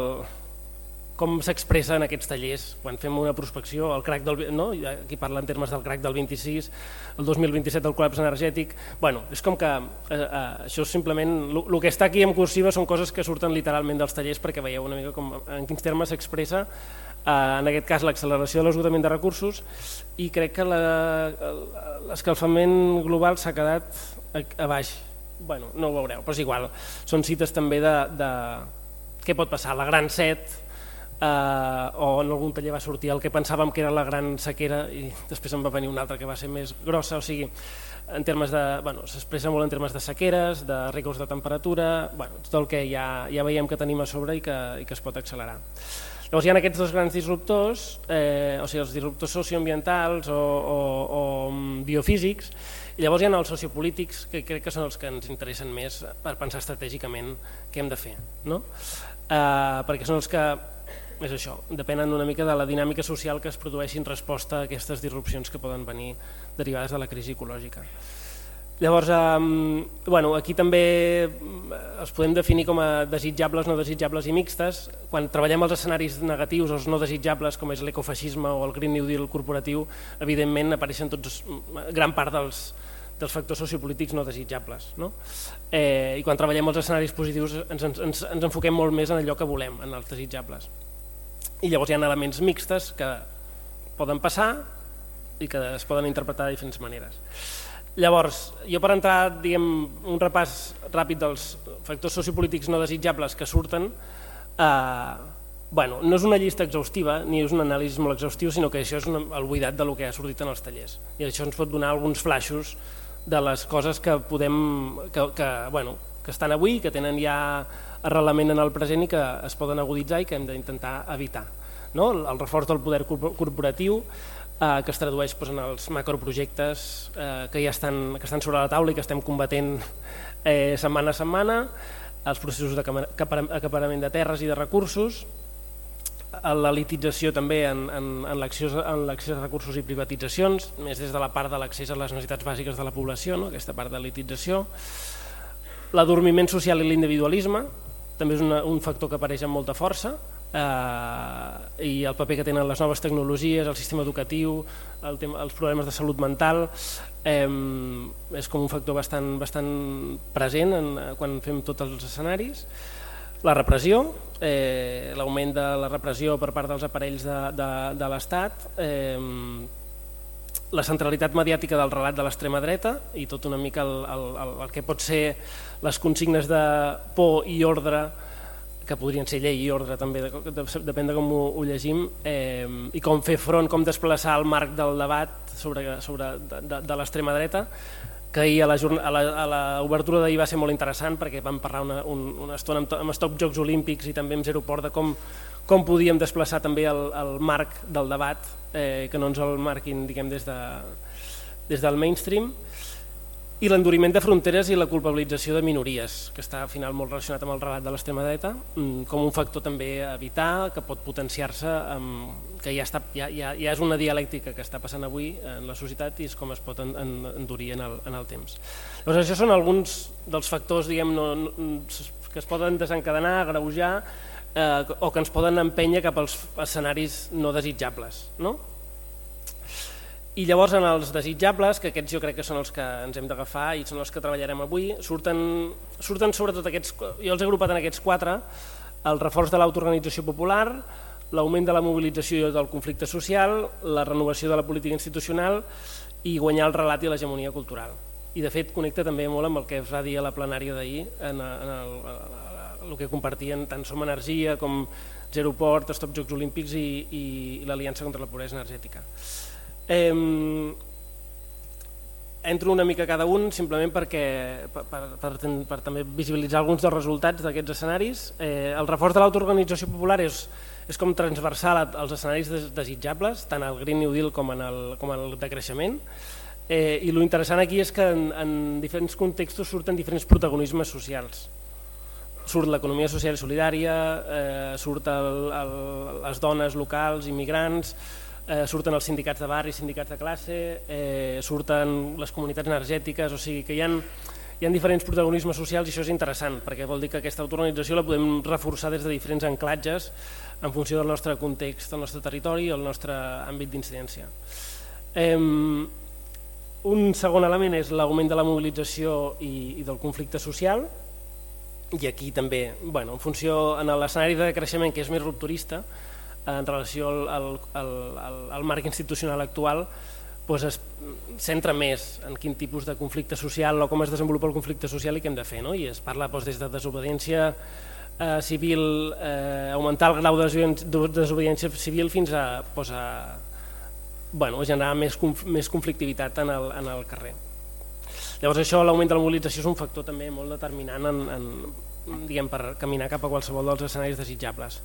Speaker 10: com s'expressa en aquests tallers quan fem una prospecció, el crac del, no? aquí parla en termes del crac del 26, el 2027 del col·lapse energètic, bueno, és com que eh, eh, això és simplement, el que està aquí en cursiva són coses que surten literalment dels tallers perquè veieu una mica com, en quins termes s'expressa Eh, en aquest cas l'acceleració de l'esgotament de recursos i crec que l'escalfament global s'ha quedat a, a baix. Bueno, no ho veureu, però és igual. Són cites també de, de què pot passar. La gran set eh, o en algun taller va sortir el que pensàvem que era la gran sequera i després en va venir una altra que va ser més grossa, o sigui, en termes de, bueno, s'expressa molt en termes de sequeres, de rècords de temperatura, bueno, tot el que ja, ja veiem que tenim a sobre i que, i que es pot accelerar. Llavors hi ha aquests dos grans disruptors, eh, o sigui, els disruptors socioambientals o, o, o mm, biofísics, i llavors hi ha els sociopolítics, que crec que són els que ens interessen més per pensar estratègicament què hem de fer. No? Eh, perquè són els que és això, depenen una mica de la dinàmica social que es produeixin resposta a aquestes disrupcions que poden venir derivades de la crisi ecològica. Llavors, eh, bueno, aquí també els podem definir com a desitjables, no desitjables i mixtes. Quan treballem els escenaris negatius, els no desitjables, com és l'ecofeixisme o el Green New Deal corporatiu, evidentment apareixen tots, gran part dels, dels factors sociopolítics no desitjables. No? Eh, I quan treballem els escenaris positius ens, ens, ens enfoquem molt més en allò que volem, en els desitjables. I llavors hi ha elements mixtes que poden passar i que es poden interpretar de diferents maneres. Llavors, jo per entrar diguem, un repàs ràpid dels factors sociopolítics no desitjables que surten, eh, bueno, no és una llista exhaustiva ni és un anàlisi molt exhaustiu, sinó que això és una, el buidat de lo que ha sortit en els tallers. I això ens pot donar alguns flaixos de les coses que podem que, que, bueno, que estan avui, que tenen ja arrelament en el present i que es poden aguditzar i que hem d'intentar evitar. No? El, el reforç del poder corporatiu, eh, que es tradueix doncs, en els macroprojectes eh, que ja estan, que estan sobre la taula i que estem combatent eh, setmana a setmana, els processos d'acaparament de terres i de recursos, la litització també en, en, en l'accés a recursos i privatitzacions, més des de la part de l'accés a les necessitats bàsiques de la població, no? aquesta part de litització, l'adormiment social i l'individualisme, també és una, un factor que apareix amb molta força, eh, i el paper que tenen les noves tecnologies, el sistema educatiu, el tema, els problemes de salut mental, eh, és com un factor bastant, bastant present en, quan fem tots els escenaris. La repressió, eh, l'augment de la repressió per part dels aparells de, de, de l'Estat, eh, la centralitat mediàtica del relat de l'extrema dreta i tot una mica el, el, el, el que pot ser les consignes de por i ordre que podrien ser llei i ordre també, de, de, depèn de com ho, ho llegim, eh, i com fer front, com desplaçar el marc del debat sobre, sobre de, de, de l'extrema dreta, que ahir a l'obertura d'ahir va ser molt interessant perquè vam parlar una, un, una estona amb, amb Stop Jocs Olímpics i també amb Zero Port de com, com podíem desplaçar també el, el marc del debat, eh, que no ens el marquin diguem, des, de, des del mainstream, i l'enduriment de fronteres i la culpabilització de minories, que està al final molt relacionat amb el relat de l'extrema dreta, mm, com un factor també a evitar, que pot potenciar-se, que ja, està, ja, ja, ja és una dialèctica que està passant avui en la societat i és com es pot en, en, endurir en el, en el temps. Llavors això són alguns dels factors diguem, no, no, que es poden desencadenar, agreujar eh, o que ens poden empènyer cap als escenaris no desitjables. No? I llavors en els desitjables, que aquests jo crec que són els que ens hem d'agafar i són els que treballarem avui, surten, surten sobretot aquests, jo els he agrupat en aquests quatre, el reforç de l'autoorganització popular, l'augment de la mobilització del conflicte social, la renovació de la política institucional i guanyar el relat i l'hegemonia cultural. I de fet connecta també molt amb el que es va dir a la plenària d'ahir, en, en el, el que compartien tant Som Energia com Zero Port, Stop Jocs Olímpics i, i, i l'Aliança contra la Pobresa Energètica. Eh, entro una mica cada un simplement perquè per, per, per, per també visibilitzar alguns dels resultats d'aquests escenaris. Eh, el reforç de l'autoorganització popular és, és com transversal als escenaris desitjables, tant al Green New Deal com en el, com en el decreixement. Eh, I lo interessant aquí és que en, en diferents contextos surten diferents protagonismes socials. Surt l'economia social i solidària, eh, surt el, el, les dones locals, immigrants, eh, surten els sindicats de barri, sindicats de classe, eh, surten les comunitats energètiques, o sigui que hi ha, hi ha diferents protagonismes socials i això és interessant perquè vol dir que aquesta autoorganització la podem reforçar des de diferents anclatges en funció del nostre context, del nostre territori i el nostre àmbit d'incidència. Eh, un segon element és l'augment de la mobilització i, i del conflicte social i aquí també, bueno, en funció en l'escenari de creixement que és més rupturista, en relació al, al, al, al marc institucional actual doncs es centra més en quin tipus de conflicte social o com es desenvolupa el conflicte social i què hem de fer. No? I es parla doncs, des de desobediència eh, civil, eh, augmentar el grau de desobediència- civil fins a, pues, a, bueno, generar més, conf més conflictivitat en el, en el carrer. Llavors això, l'augment de la mobilització és un factor també molt determinant en, en, diguem, per caminar cap a qualsevol dels escenaris desitjables.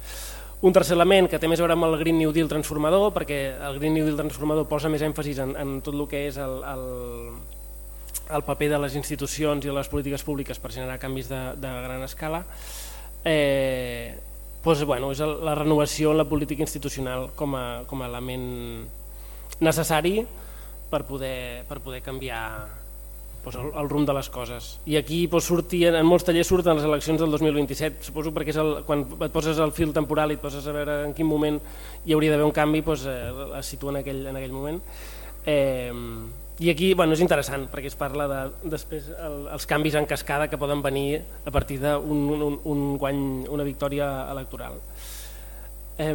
Speaker 10: Un tercer element que té més a veure amb el Green New Deal transformador, perquè el Green New Deal transformador posa més èmfasis en, en tot el que és el, el, el paper de les institucions i les polítiques públiques per generar canvis de, de gran escala, eh, doncs, bueno, és la renovació en la política institucional com a, com a element necessari per poder, per poder canviar doncs, el, el rumb de les coses. I aquí doncs, sortien, en molts tallers surten les eleccions del 2027, suposo perquè és el, quan et poses el fil temporal i et poses a veure en quin moment hi hauria d'haver un canvi, doncs, eh, es situa en aquell, en aquell moment. Eh, I aquí bueno, és interessant perquè es parla de després el, els canvis en cascada que poden venir a partir d'un un, un guany, una victòria electoral. Eh,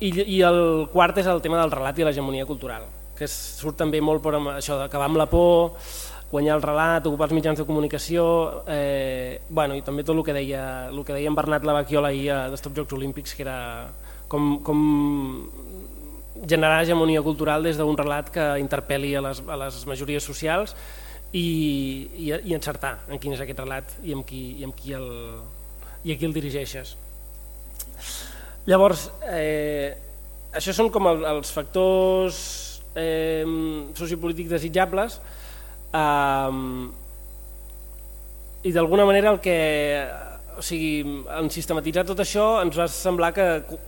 Speaker 10: i, I el quart és el tema del relat i l'hegemonia cultural, que surt també molt per això d'acabar amb la por, guanyar el relat, ocupar els mitjans de comunicació, eh, bueno, i també tot el que deia, el que deia en Bernat Lavacchiola ahir a Stop Jocs Olímpics, que era com, com generar hegemonia cultural des d'un relat que interpel·li a les, a les majories socials i, i, i encertar en quin és aquest relat i amb qui, i amb qui, el, i a qui el dirigeixes. Llavors, eh, això són com el, els factors eh, sociopolítics desitjables eh, i d'alguna manera el que o sigui, en sistematitzar tot això ens va semblar que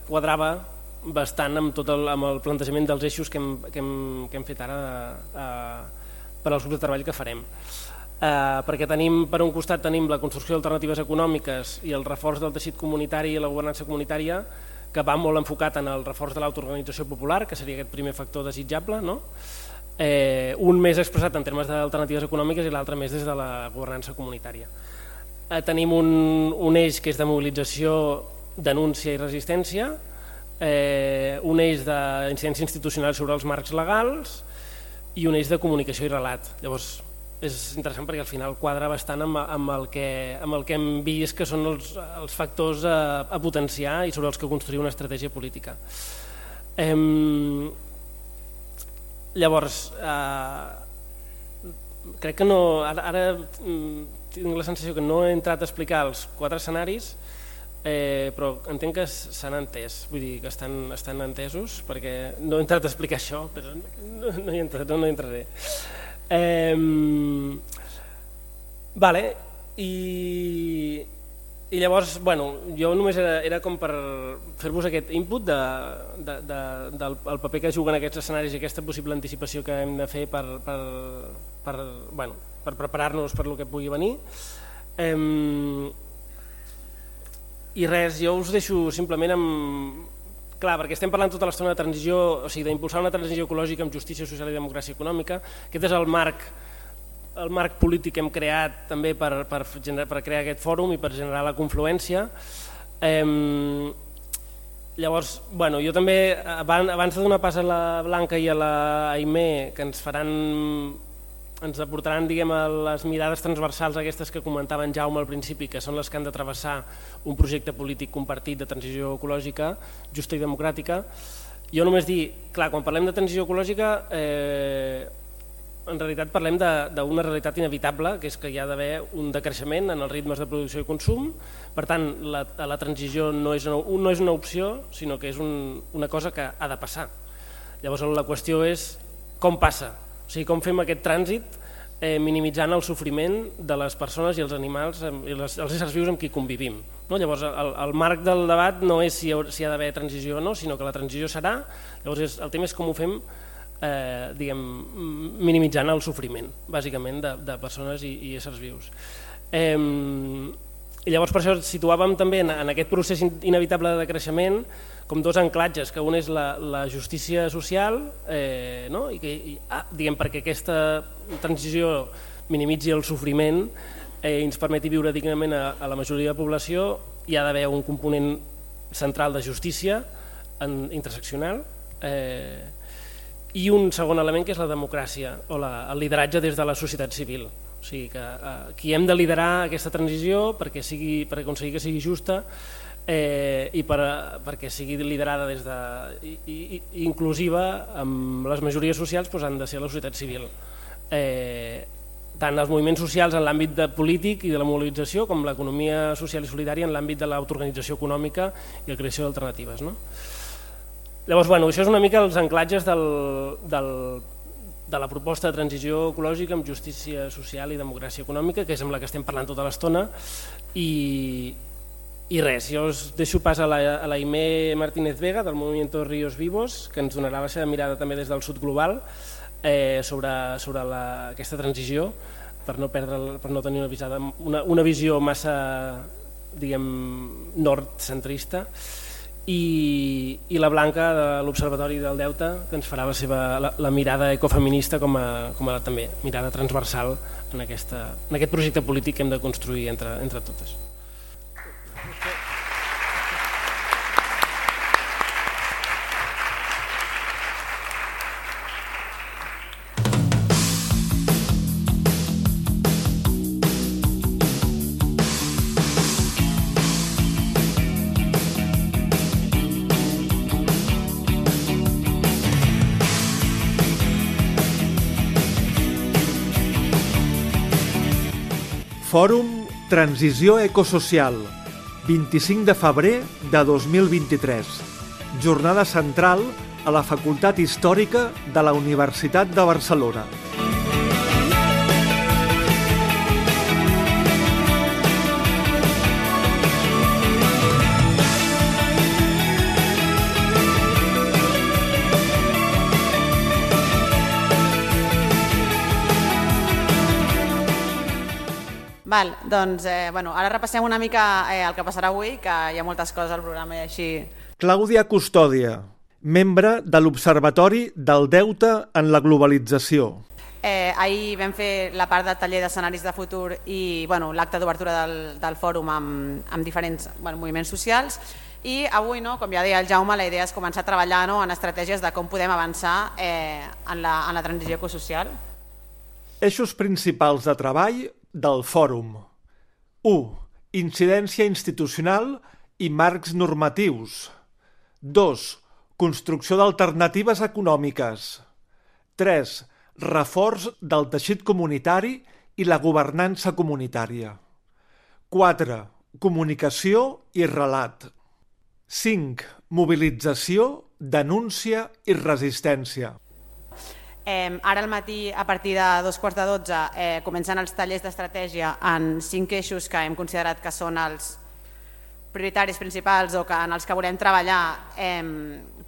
Speaker 10: quadrava bastant amb tot el, amb el plantejament dels eixos que hem, que hem, que hem fet ara eh, per als grups de treball que farem. Eh, perquè tenim, per un costat tenim la construcció d'alternatives econòmiques i el reforç del teixit comunitari i la governança comunitària que va molt enfocat en el reforç de l'autoorganització popular, que seria aquest primer factor desitjable, no? eh, un més expressat en termes d'alternatives econòmiques i l'altre més des de la governança comunitària. Eh, tenim un, un eix que és de mobilització, denúncia i resistència, eh, un eix d'incidència institucional sobre els marcs legals i un eix de comunicació i relat. Llavors, és interessant perquè al final quadra bastant amb, amb, el, que, amb el que hem vist que són els, els factors a, a potenciar i sobre els que construir una estratègia política. Eh, llavors, eh, crec que no, ara, ara mm, tinc la sensació que no he entrat a explicar els quatre escenaris, eh, però entenc que s'han entès, vull dir que estan, estan entesos, perquè no he entrat a explicar això, però no, no, hi, entraré, no, no hi entraré. Eh, vale, i, i llavors, bueno, jo només era, era com per fer-vos aquest input de, de, de, del el paper que juguen aquests escenaris i aquesta possible anticipació que hem de fer per, per, per, bueno, per preparar-nos per lo que pugui venir. Eh, I res, jo us deixo simplement amb... Clar, perquè estem parlant tota l'estona de transició, o sigui, d'impulsar una transició ecològica amb justícia social i democràcia econòmica. Aquest és el marc el marc polític que hem creat també per, per, generar, per crear aquest fòrum i per generar la confluència. Eh, llavors, bueno, jo també, abans, abans de donar pas a la Blanca i a la Aimé, que ens faran ens aportaran diguem, les mirades transversals aquestes que comentava en Jaume al principi, que són les que han de travessar un projecte polític compartit de transició ecològica, justa i democràtica. Jo només dir, clar, quan parlem de transició ecològica, eh, en realitat parlem d'una realitat inevitable, que és que hi ha d'haver un decreixement en els ritmes de producció i consum, per tant, la, la transició no és, una, no és una opció, sinó que és un, una cosa que ha de passar. Llavors la qüestió és com passa, o sigui, com fem aquest trànsit eh, minimitzant el sofriment de les persones i els animals i les, els éssers vius amb qui convivim. No? Llavors, el, el marc del debat no és si hi ha, si ha d'haver transició o no, sinó que la transició serà, llavors és, el tema és com ho fem eh, diguem, minimitzant el sofriment, bàsicament, de, de persones i, i éssers vius. Eh, i llavors per això situàvem també en, en aquest procés inevitable de creixement com dos anclatges, que un és la, la justícia social, eh, no? I que, i, ah, diguem, perquè aquesta transició minimitzi el sofriment eh, ens permeti viure dignament a, a la majoria de la població, hi ha d'haver un component central de justícia en, interseccional eh, i un segon element que és la democràcia o la, el lideratge des de la societat civil. O sigui que eh, qui hem de liderar aquesta transició perquè, sigui, per aconseguir que sigui justa eh, i per, perquè sigui liderada des de, i, i, inclusiva amb les majories socials doncs han de ser la societat civil. Eh, tant els moviments socials en l'àmbit de polític i de la mobilització com l'economia social i solidària en l'àmbit de l'autoorganització econòmica i la creació d'alternatives. No? Llavors, bueno, això és una mica els anclatges del, del, de la proposta de transició ecològica amb justícia social i democràcia econòmica, que és amb la que estem parlant tota l'estona, i, i res, jo us deixo pas a la, a la Imé Martínez Vega del Movimiento Ríos Vivos, que ens donarà la seva mirada també des del sud global eh, sobre, sobre la, aquesta transició, per no, perdre, per no tenir una, visada, una, una visió massa diguem, nord-centrista i, i la Blanca de l'Observatori del Deute que ens farà la, seva, la, la mirada ecofeminista com a, com a també mirada transversal en, aquesta, en aquest projecte polític que hem de construir entre, entre totes.
Speaker 5: Fòrum Transició Ecosocial, 25 de febrer de 2023. Jornada central a la Facultat Històrica de la Universitat de Barcelona.
Speaker 11: Val, doncs, eh, bueno, ara repassem una mica eh, el que passarà avui, que hi ha moltes coses al programa i així...
Speaker 5: Clàudia Custòdia, membre de l'Observatori del Deute en la Globalització.
Speaker 11: Eh, ahir vam fer la part del taller d'escenaris de futur i bueno, l'acte d'obertura del, del fòrum amb, amb diferents bueno, moviments socials i avui, no, com ja deia el Jaume, la idea és començar a treballar no, en estratègies de com podem avançar eh, en, la, en la transició ecosocial.
Speaker 5: Eixos principals de treball del fòrum. 1. Incidència institucional i marcs normatius. 2. Construcció d'alternatives econòmiques. 3. Reforç del teixit comunitari i la governança comunitària. 4. Comunicació i relat. 5. Mobilització, denúncia i resistència.
Speaker 11: Eh, ara al matí, a partir de dos quarts de dotze, eh, comencen els tallers d'estratègia en cinc eixos que hem considerat que són els prioritaris principals o que en els que volem treballar eh,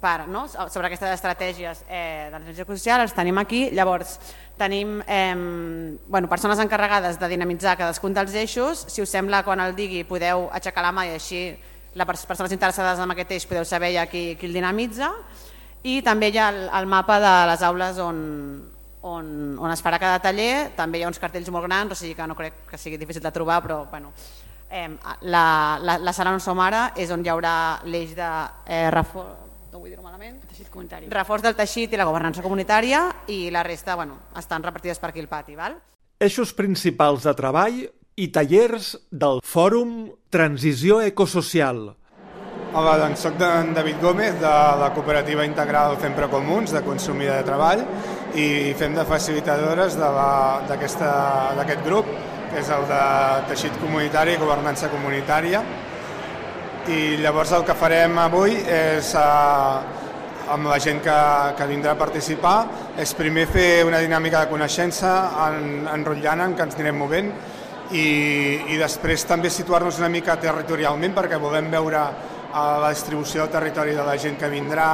Speaker 11: per, no? sobre aquestes estratègies eh, de transició social, els tenim aquí. Llavors, tenim eh, bueno, persones encarregades de dinamitzar cadascun dels eixos. Si us sembla, quan el digui, podeu aixecar la mà i així les persones interessades en aquest eix podeu saber ja qui, qui el dinamitza i també hi ha el, el mapa de les aules on, on, on es farà cada taller, també hi ha uns cartells molt grans, o sigui que no crec que sigui difícil de trobar, però bueno, eh, la, la, la sala on som ara és on hi haurà l'eix de eh, reforç, no vull dir malament,
Speaker 8: teixit comunitari.
Speaker 11: reforç del teixit i la governança comunitària i la resta bueno, estan repartides per aquí al pati. Val?
Speaker 5: Eixos principals de treball i tallers del Fòrum Transició Ecosocial,
Speaker 12: Hola, doncs soc en David Gómez de la cooperativa integral Fempre Comuns de consum i de treball i fem de facilitadores d'aquest grup que és el de teixit comunitari i governança comunitària. I llavors el que farem avui és eh, amb la gent que, que vindrà a participar és primer fer una dinàmica de coneixença en, enrotllant en que ens anirem movent i, i després també situar-nos una mica territorialment perquè volem veure a la distribució del territori de la gent que vindrà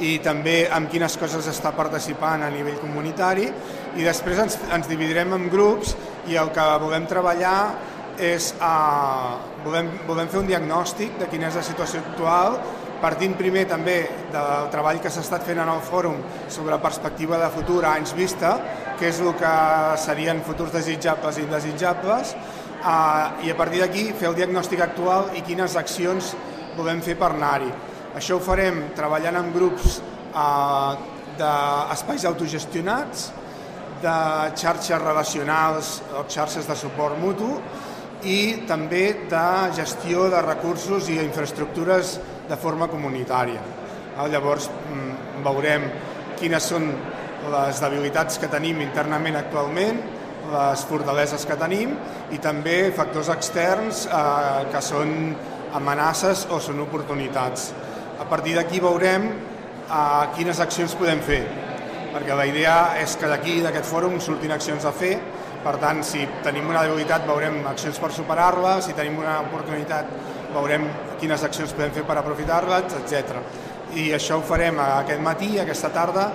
Speaker 12: i també amb quines coses està participant a nivell comunitari. I després ens, ens dividirem en grups i el que volem treballar és uh, volem, volem fer un diagnòstic de quina és la situació actual partint primer també del treball que s'ha estat fent en el fòrum sobre perspectiva de futur a anys vista, que és el que serien futurs desitjables i indesitjables, uh, i a partir d'aquí fer el diagnòstic actual i quines accions volem fer per anar-hi. Això ho farem treballant en grups eh, d'espais autogestionats de xarxes relacionals o xarxes de suport mutu i també de gestió de recursos i infraestructures de forma comunitària. Ah, Llavors mm, veurem quines són les debilitats que tenim internament actualment, les fortaleses que tenim i també factors externs eh, que són amenaces o són oportunitats. A partir d'aquí veurem eh, quines accions podem fer, perquè la idea és que d'aquí, d'aquest fòrum, surtin accions a fer, per tant, si tenim una debilitat veurem accions per superar-la, si tenim una oportunitat veurem quines accions podem fer per aprofitar-les, etc. I això ho farem aquest matí, aquesta tarda,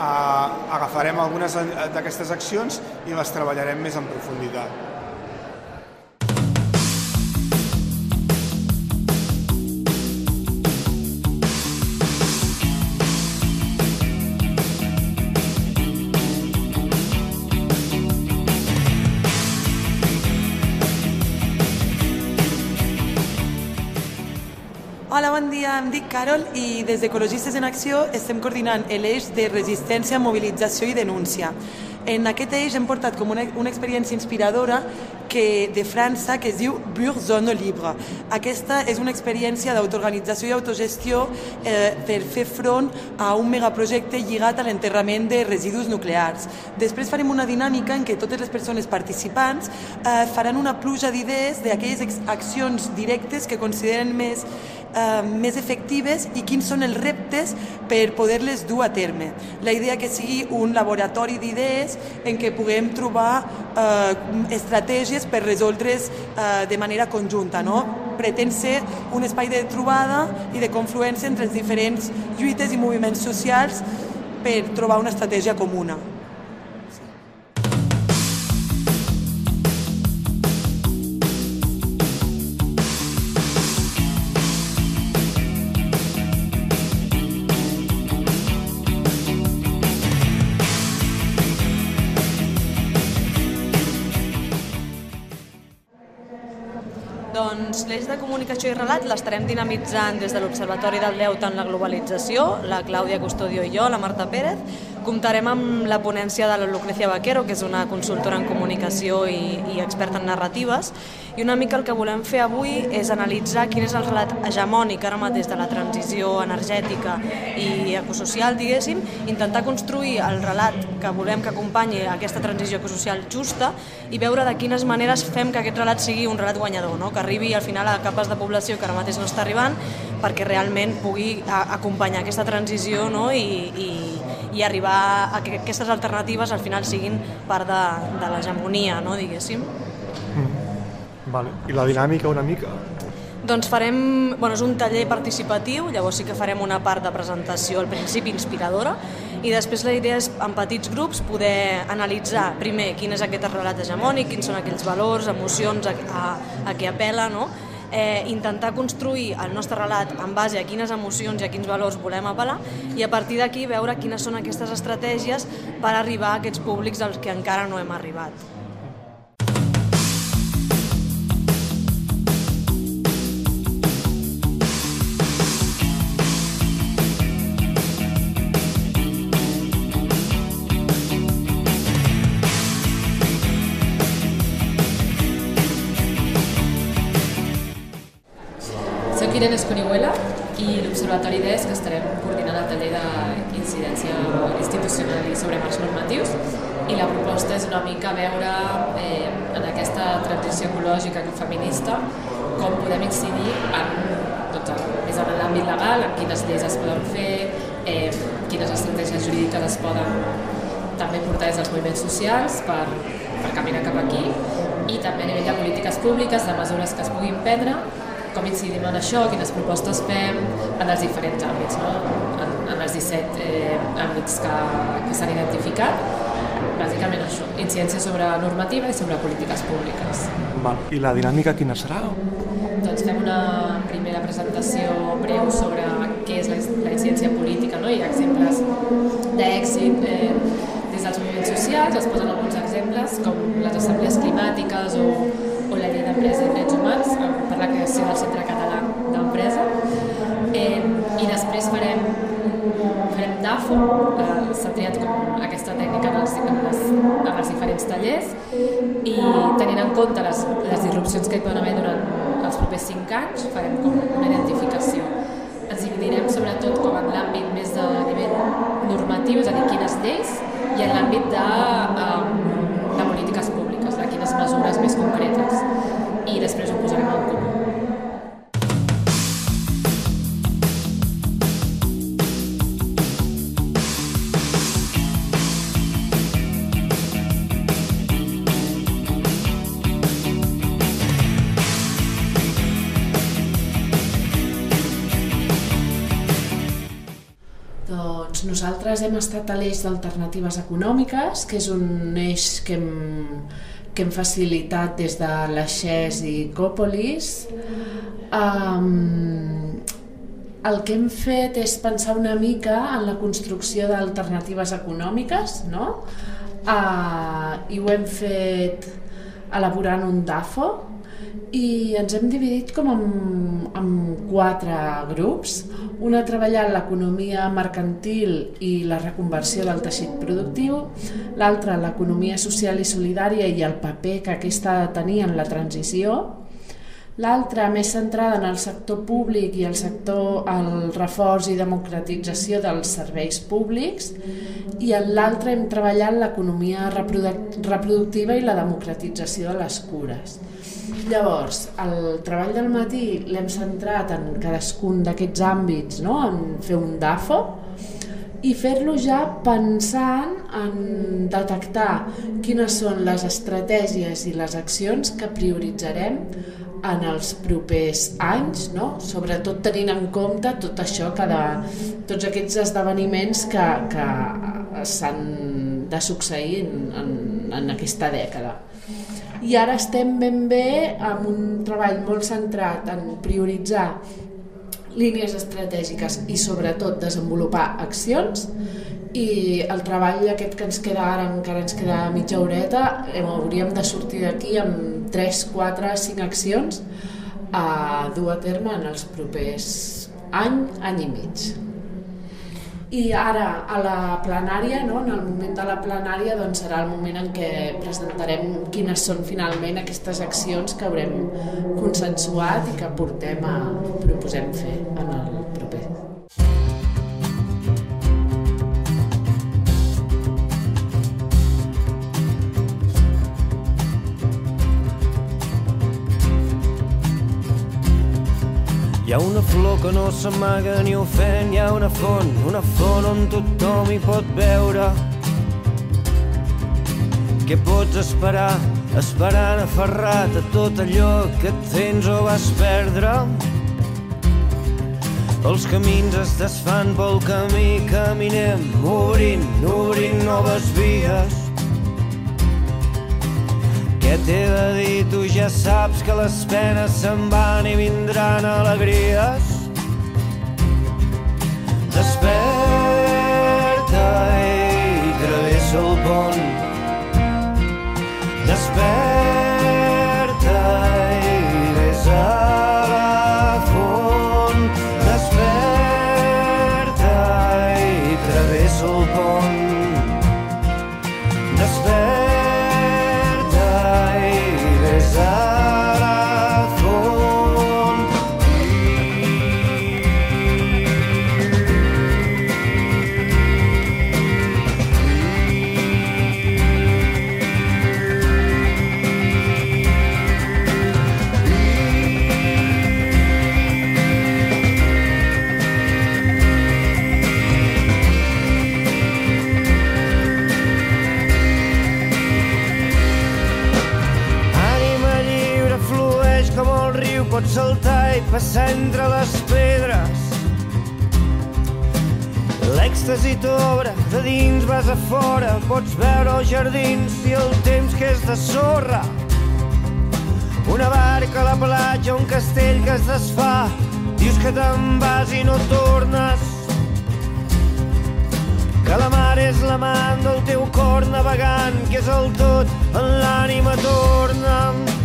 Speaker 12: eh, agafarem algunes d'aquestes accions i les treballarem més en profunditat.
Speaker 13: Em dic Carol i des d'Ecologistes en Acció estem coordinant l'eix de resistència, mobilització i denúncia. En aquest eix hem portat com una, una experiència inspiradora que, de França que es diu Bur Zone Libre. Aquesta és una experiència d'autoorganització i autogestió eh, per fer front a un megaprojecte lligat a l'enterrament de residus nuclears. Després farem una dinàmica en què totes les persones participants eh, faran una pluja d'idees d'aquelles accions directes que consideren més eh, més efectives i quins són els reptes per poder-les dur a terme. La idea que sigui un laboratori d'idees en què puguem trobar eh, estratègies per resoldre's eh, de manera conjunta. No? Pretén ser un espai de trobada i de confluència entre els diferents lluites i moviments socials per trobar una estratègia comuna.
Speaker 14: L'eix de comunicació i relat l'estarem dinamitzant des de l'Observatori del Deute en la Globalització, la Clàudia Custodio i jo, la Marta Pérez. Comptarem amb la ponència de la Lucrecia Vaquero, que és una consultora en comunicació i, i experta en narratives, i una mica el que volem fer avui és analitzar quin és el relat hegemònic ara mateix de la transició energètica i ecosocial, diguéssim, intentar construir el relat que volem que acompanyi aquesta transició ecosocial justa i veure de quines maneres fem que aquest relat sigui un relat guanyador, no? que arribi al final a capes de població que ara mateix no està arribant perquè realment pugui acompanyar aquesta transició no? I, i, i arribar a que aquestes alternatives al final siguin part de, de l'hegemonia, no? diguéssim.
Speaker 15: Vale. I la dinàmica una mica?
Speaker 14: Doncs farem, bueno, és un taller participatiu, llavors sí que farem una part de presentació al principi inspiradora i després la idea és en petits grups poder analitzar primer quin és aquest relat hegemònic, quins són aquells valors, emocions a, a, a què apela, no? Eh, intentar construir el nostre relat en base a quines emocions i a quins valors volem apel·lar i a partir d'aquí veure quines són aquestes estratègies per arribar a aquests públics als que encara no hem arribat.
Speaker 16: Irene Esconihuela i l'Observatori d'ES que estarem coordinant el taller d'incidència institucional i sobre marcs normatius. I la proposta és una mica veure eh, en aquesta transició ecològica i feminista com podem incidir en, doncs, més en l'àmbit legal, en quines lleis es poden fer, eh, quines estratègies jurídiques es poden també portar des dels moviments socials per, per caminar cap aquí i també a nivell de polítiques públiques, de mesures que es puguin prendre com incidim en això, quines propostes fem en els diferents àmbits, no? en, en els 17 eh, àmbits que, que s'han identificat. Bàsicament això, incidència sobre normativa i sobre polítiques públiques.
Speaker 15: Val. I la dinàmica quina serà?
Speaker 16: Doncs fem una primera presentació breu sobre què és la, la incidència política no? i exemples d'èxit eh, des dels moviments socials, es posen alguns exemples com les assemblees climàtiques o, o la llei d'empresa i drets humans la creació del Centre Català d'Empresa eh, i després farem farem DAFO, eh, s'ha triat com aquesta tècnica planificant els, les, amb els diferents tallers i tenint en compte les, les disrupcions que hi poden haver durant els propers 5 anys, farem com una identificació. Ens dividirem sobretot com en l'àmbit més de nivell normatiu, és a dir, quines lleis, i en l'àmbit de, um, de polítiques públiques, de quines mesures més concretes.
Speaker 17: Estat a l'eix d'alternatives econòmiques, que és un eix que hem, que hem facilitat des de la XES i Còpolis. Um, el que hem fet és pensar una mica en la construcció d'alternatives econòmiques, no? Uh, I ho hem fet elaborant un DAFO, i ens hem dividit com en, en quatre grups. Un a treballar en l'economia mercantil i la reconversió del teixit productiu, l'altre l'economia social i solidària i el paper que aquesta tenir en la transició, l'altra més centrada en el sector públic i el sector el reforç i democratització dels serveis públics i en l'altra hem treballat l'economia reproductiva i la democratització de les cures. Llavors, el treball del matí l'hem centrat en cadascun d'aquests àmbits, no? en fer un DAFO, i fer-lo ja pensant en detectar quines són les estratègies i les accions que prioritzarem en els propers anys, no? sobretot tenint en compte tot això, que de, tots aquests esdeveniments que, que s'han de succeir en, en, en aquesta dècada i ara estem ben bé amb un treball molt centrat en prioritzar línies estratègiques i sobretot desenvolupar accions i el treball aquest que ens queda ara encara ens queda mitja horeta hauríem de sortir d'aquí amb 3, 4, 5 accions a dur a terme en els propers any, any i mig. I ara, a la plenària, no? en el moment de la plenària, doncs serà el moment en què presentarem quines són finalment aquestes accions que haurem consensuat i que portem a, proposem fer en el
Speaker 18: Hi ha una flor que no s'amaga ni ofèn, hi ha una font, una font on tothom hi pot veure. Què pots esperar, esperant aferrat a tot allò que tens o vas perdre? Els camins es desfan pel camí, caminem, obrint, obrint noves vies. Què t'he de dir? Tu ja saps que les penes se'n van i vindran alegries. Desperta i travessa el pont. Desperta L'èxtasi t'obre, de dins vas a fora, pots veure els jardins i el temps que és de sorra. Una barca a la platja, un castell que es desfà, dius que te'n vas i no tornes. Que la mar és l'amant del teu cor navegant, que és el tot en l'ànima torna.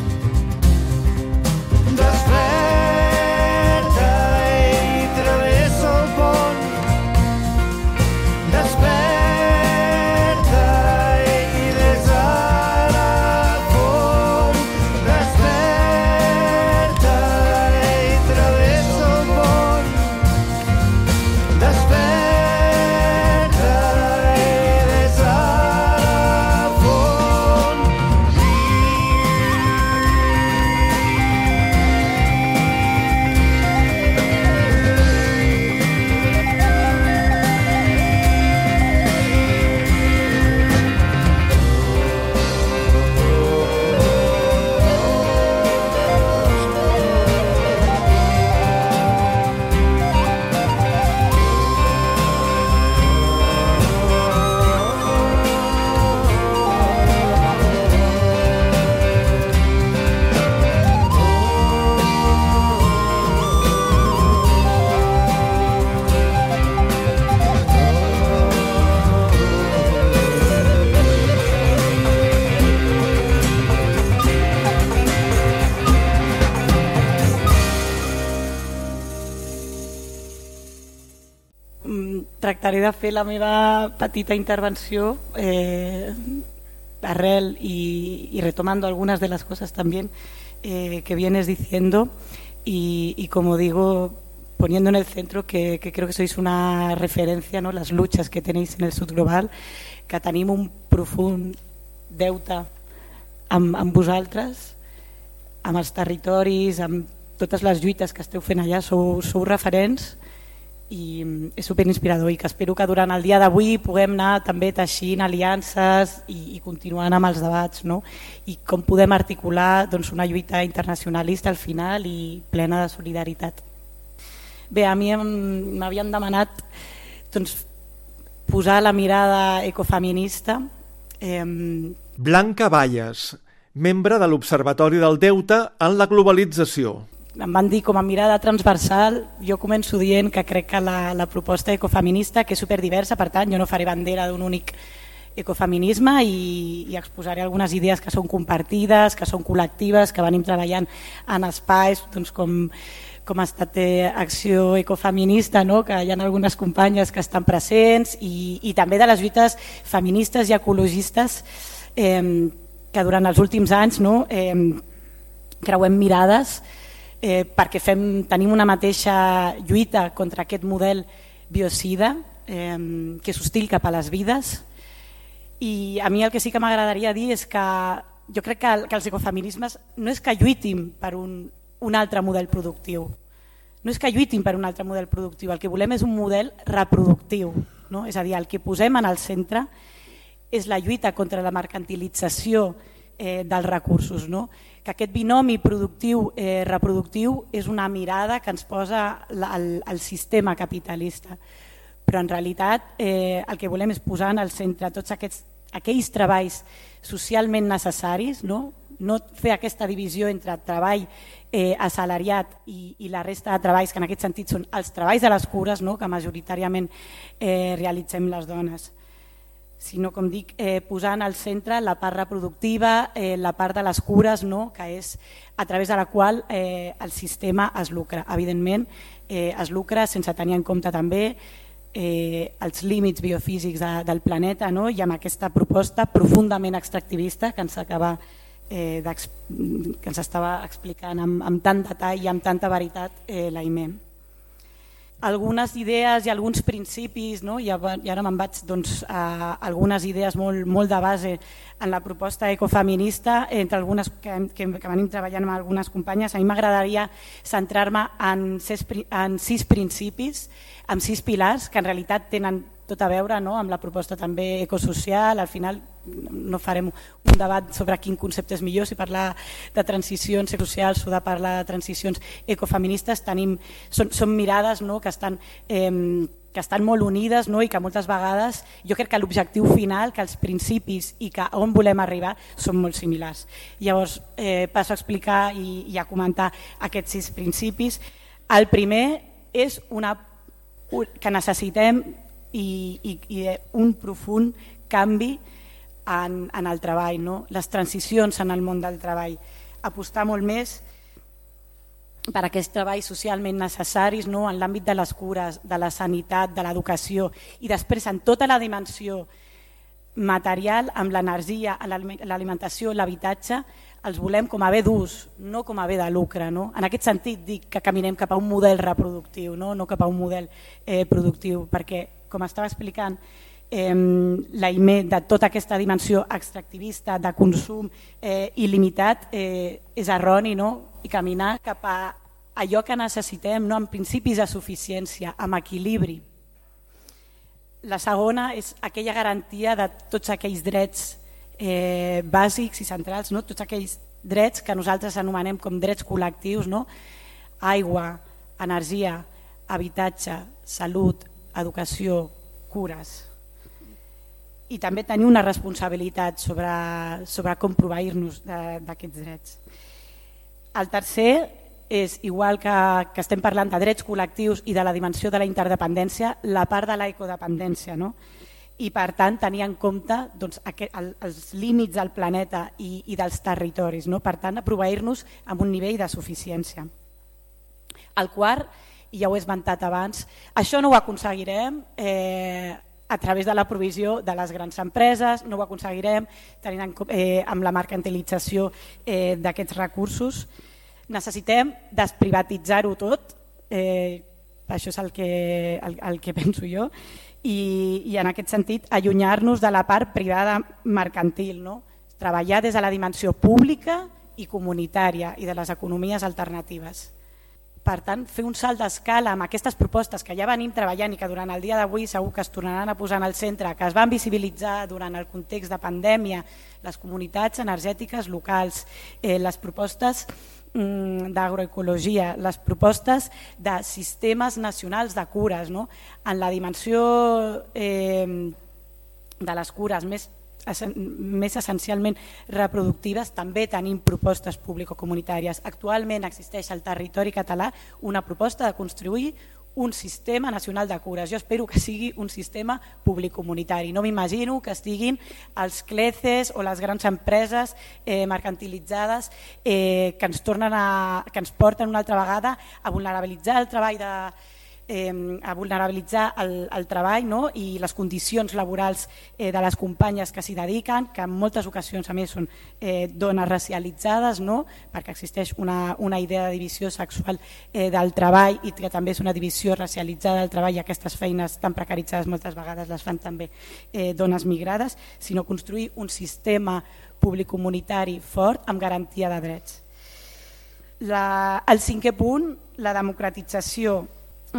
Speaker 19: Tractaré de fer la meva petita intervenció eh, arrel y, y, retomando algunas de las cosas también eh, que vienes diciendo y, y, como digo, poniendo en el centro que, que, creo que sois una referencia, ¿no? las luchas que tenéis en el sud global, que tenim un profund deute amb, amb vosaltres, amb els territoris, amb totes les lluites que esteu fent allà, sou, sou referents i és superinspirador i que espero que durant el dia d'avui puguem anar també teixint aliances i, i continuant amb els debats no? i com podem articular doncs, una lluita internacionalista al final i plena de solidaritat. Bé, a mi m'havien demanat doncs, posar la mirada ecofeminista.
Speaker 5: Eh... Blanca Valles, membre de l'Observatori del Deute en la globalització
Speaker 19: em van dir com a mirada transversal, jo començo dient que crec que la, la proposta ecofeminista, que és superdiversa, per tant jo no faré bandera d'un únic ecofeminisme i, i exposaré algunes idees que són compartides, que són col·lectives, que venim treballant en espais doncs, com, com ha estat eh, Acció Ecofeminista, no? que hi ha algunes companyes que estan presents i, i també de les lluites feministes i ecologistes eh, que durant els últims anys no? eh, creuem mirades eh, perquè fem, tenim una mateixa lluita contra aquest model biocida eh, que és hostil cap a les vides. I a mi el que sí que m'agradaria dir és que jo crec que, que els ecofeminismes no és que lluitin per un, un altre model productiu, no és que lluitin per un altre model productiu, el que volem és un model reproductiu, no? és a dir, el que posem en el centre és la lluita contra la mercantilització eh, dels recursos, no? que aquest binomi productiu eh, és una mirada que ens posa el, el sistema capitalista. Però en realitat eh, el que volem és posar en el centre tots aquests, aquells treballs socialment necessaris, no? no fer aquesta divisió entre treball eh, assalariat i, i la resta de treballs, que en aquest sentit són els treballs de les cures, no? que majoritàriament eh, realitzem les dones sinó, com dic, eh, posant al centre la part reproductiva, eh, la part de les cures, no? que és a través de la qual eh, el sistema es lucra. Evidentment, eh, es lucra sense tenir en compte també eh, els límits biofísics de, del planeta no? i amb aquesta proposta profundament extractivista que ens acaba eh, que ens estava explicant amb, amb tant detall i amb tanta veritat eh, la IMEM algunes idees i alguns principis, no? I, ara me'n vaig doncs, a algunes idees molt, molt de base en la proposta ecofeminista, entre algunes que, que, que venim treballant amb algunes companyes, a mi m'agradaria centrar-me en, en sis principis, amb sis pilars, que en realitat tenen tot a veure no? amb la proposta també ecosocial, al final no farem un debat sobre quin concepte és millor, si parlar de transicions socials o de parlar de transicions ecofeministes, tenim, són, són mirades no? que, estan, eh, que estan molt unides no? i que moltes vegades jo crec que l'objectiu final, que els principis i que on volem arribar són molt similars. Llavors eh, passo a explicar i, i a comentar aquests sis principis. El primer és una, que necessitem i, i, i un profund canvi en, en el treball, no? les transicions en el món del treball, apostar molt més per aquests treballs socialment necessaris no? en l'àmbit de les cures, de la sanitat, de l'educació i després en tota la dimensió material, amb l'energia, l'alimentació, l'habitatge, els volem com a bé d'ús, no com a bé de lucre. No? En aquest sentit dic que caminem cap a un model reproductiu, no, no cap a un model eh, productiu, perquè com estava explicant, la IME de tota aquesta dimensió extractivista de consum eh, il·limitat eh, és erroni no? i caminar cap a allò que necessitem no? amb principis de suficiència, amb equilibri. La segona és aquella garantia de tots aquells drets eh, bàsics i centrals, no? tots aquells drets que nosaltres anomenem com drets col·lectius, no? aigua, energia, habitatge, salut, educació, cures. I també tenir una responsabilitat sobre, sobre com proveir-nos d'aquests drets. El tercer és, igual que, que estem parlant de drets col·lectius i de la dimensió de la interdependència, la part de la ecodependència. No? I per tant tenir en compte doncs, aquest, el, els límits del planeta i, i dels territoris. No? Per tant, proveir-nos amb un nivell de suficiència. El quart ja ho he esmentat abans. Això no ho aconseguirem eh, a través de la provisió de les grans empreses, no ho aconseguirem tenint en, eh, amb la mercantilització eh, d'aquests recursos. Necessitem desprivatitzar-ho tot, eh, això és el que, el, el que penso jo, i, i en aquest sentit allunyar-nos de la part privada mercantil, no? treballar des de la dimensió pública i comunitària i de les economies alternatives. Per tant, fer un salt d'escala amb aquestes propostes que ja venim treballant i que durant el dia d'avui segur que es tornaran a posar en el centre, que es van visibilitzar durant el context de pandèmia, les comunitats energètiques locals, eh, les propostes mm, d'agroecologia, les propostes de sistemes nacionals de cures, no? en la dimensió eh, de les cures més més essencialment reproductives, també tenim propostes público-comunitàries. Actualment existeix al territori català una proposta de construir un sistema nacional de cures. Jo espero que sigui un sistema públic-comunitari. No m'imagino que estiguin els cleces o les grans empreses eh, mercantilitzades eh, que, ens tornen a, que ens porten una altra vegada a vulnerabilitzar el treball de, eh, a vulnerabilitzar el, el treball no? i les condicions laborals eh, de les companyes que s'hi dediquen, que en moltes ocasions a més són eh, dones racialitzades, no? perquè existeix una, una idea de divisió sexual eh, del treball i que també és una divisió racialitzada del treball i aquestes feines tan precaritzades moltes vegades les fan també eh, dones migrades, sinó construir un sistema públic comunitari fort amb garantia de drets. La, el cinquè punt, la democratització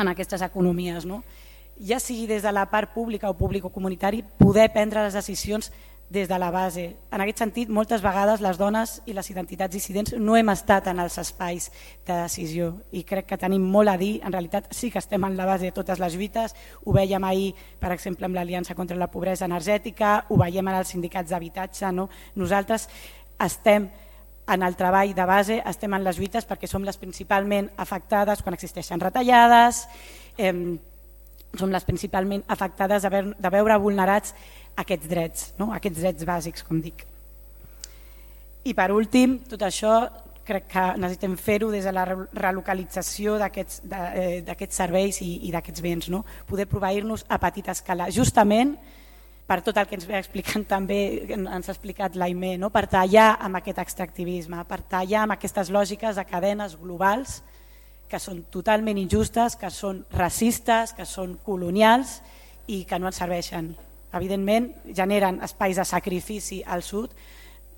Speaker 19: en aquestes economies. No? Ja sigui des de la part pública o público-comunitari, poder prendre les decisions des de la base. En aquest sentit, moltes vegades les dones i les identitats dissidents no hem estat en els espais de decisió i crec que tenim molt a dir. En realitat sí que estem en la base de totes les lluites. Ho veiem ahir, per exemple, amb l'Aliança contra la Pobresa Energètica, ho veiem en els sindicats d'habitatge. No? Nosaltres estem en el treball de base estem en les lluites perquè som les principalment afectades quan existeixen retallades, som les principalment afectades de, veure, de veure vulnerats aquests drets, no? aquests drets bàsics, com dic. I per últim, tot això crec que necessitem fer-ho des de la relocalització d'aquests eh, serveis i, i d'aquests béns, no? poder proveir-nos a petita escala, justament per tot el que ens ve explicant també, ens ha explicat l'AIME, no? per tallar amb aquest extractivisme, per tallar amb aquestes lògiques de cadenes globals que són totalment injustes, que són racistes, que són colonials i que no ens serveixen. Evidentment generen espais de sacrifici al sud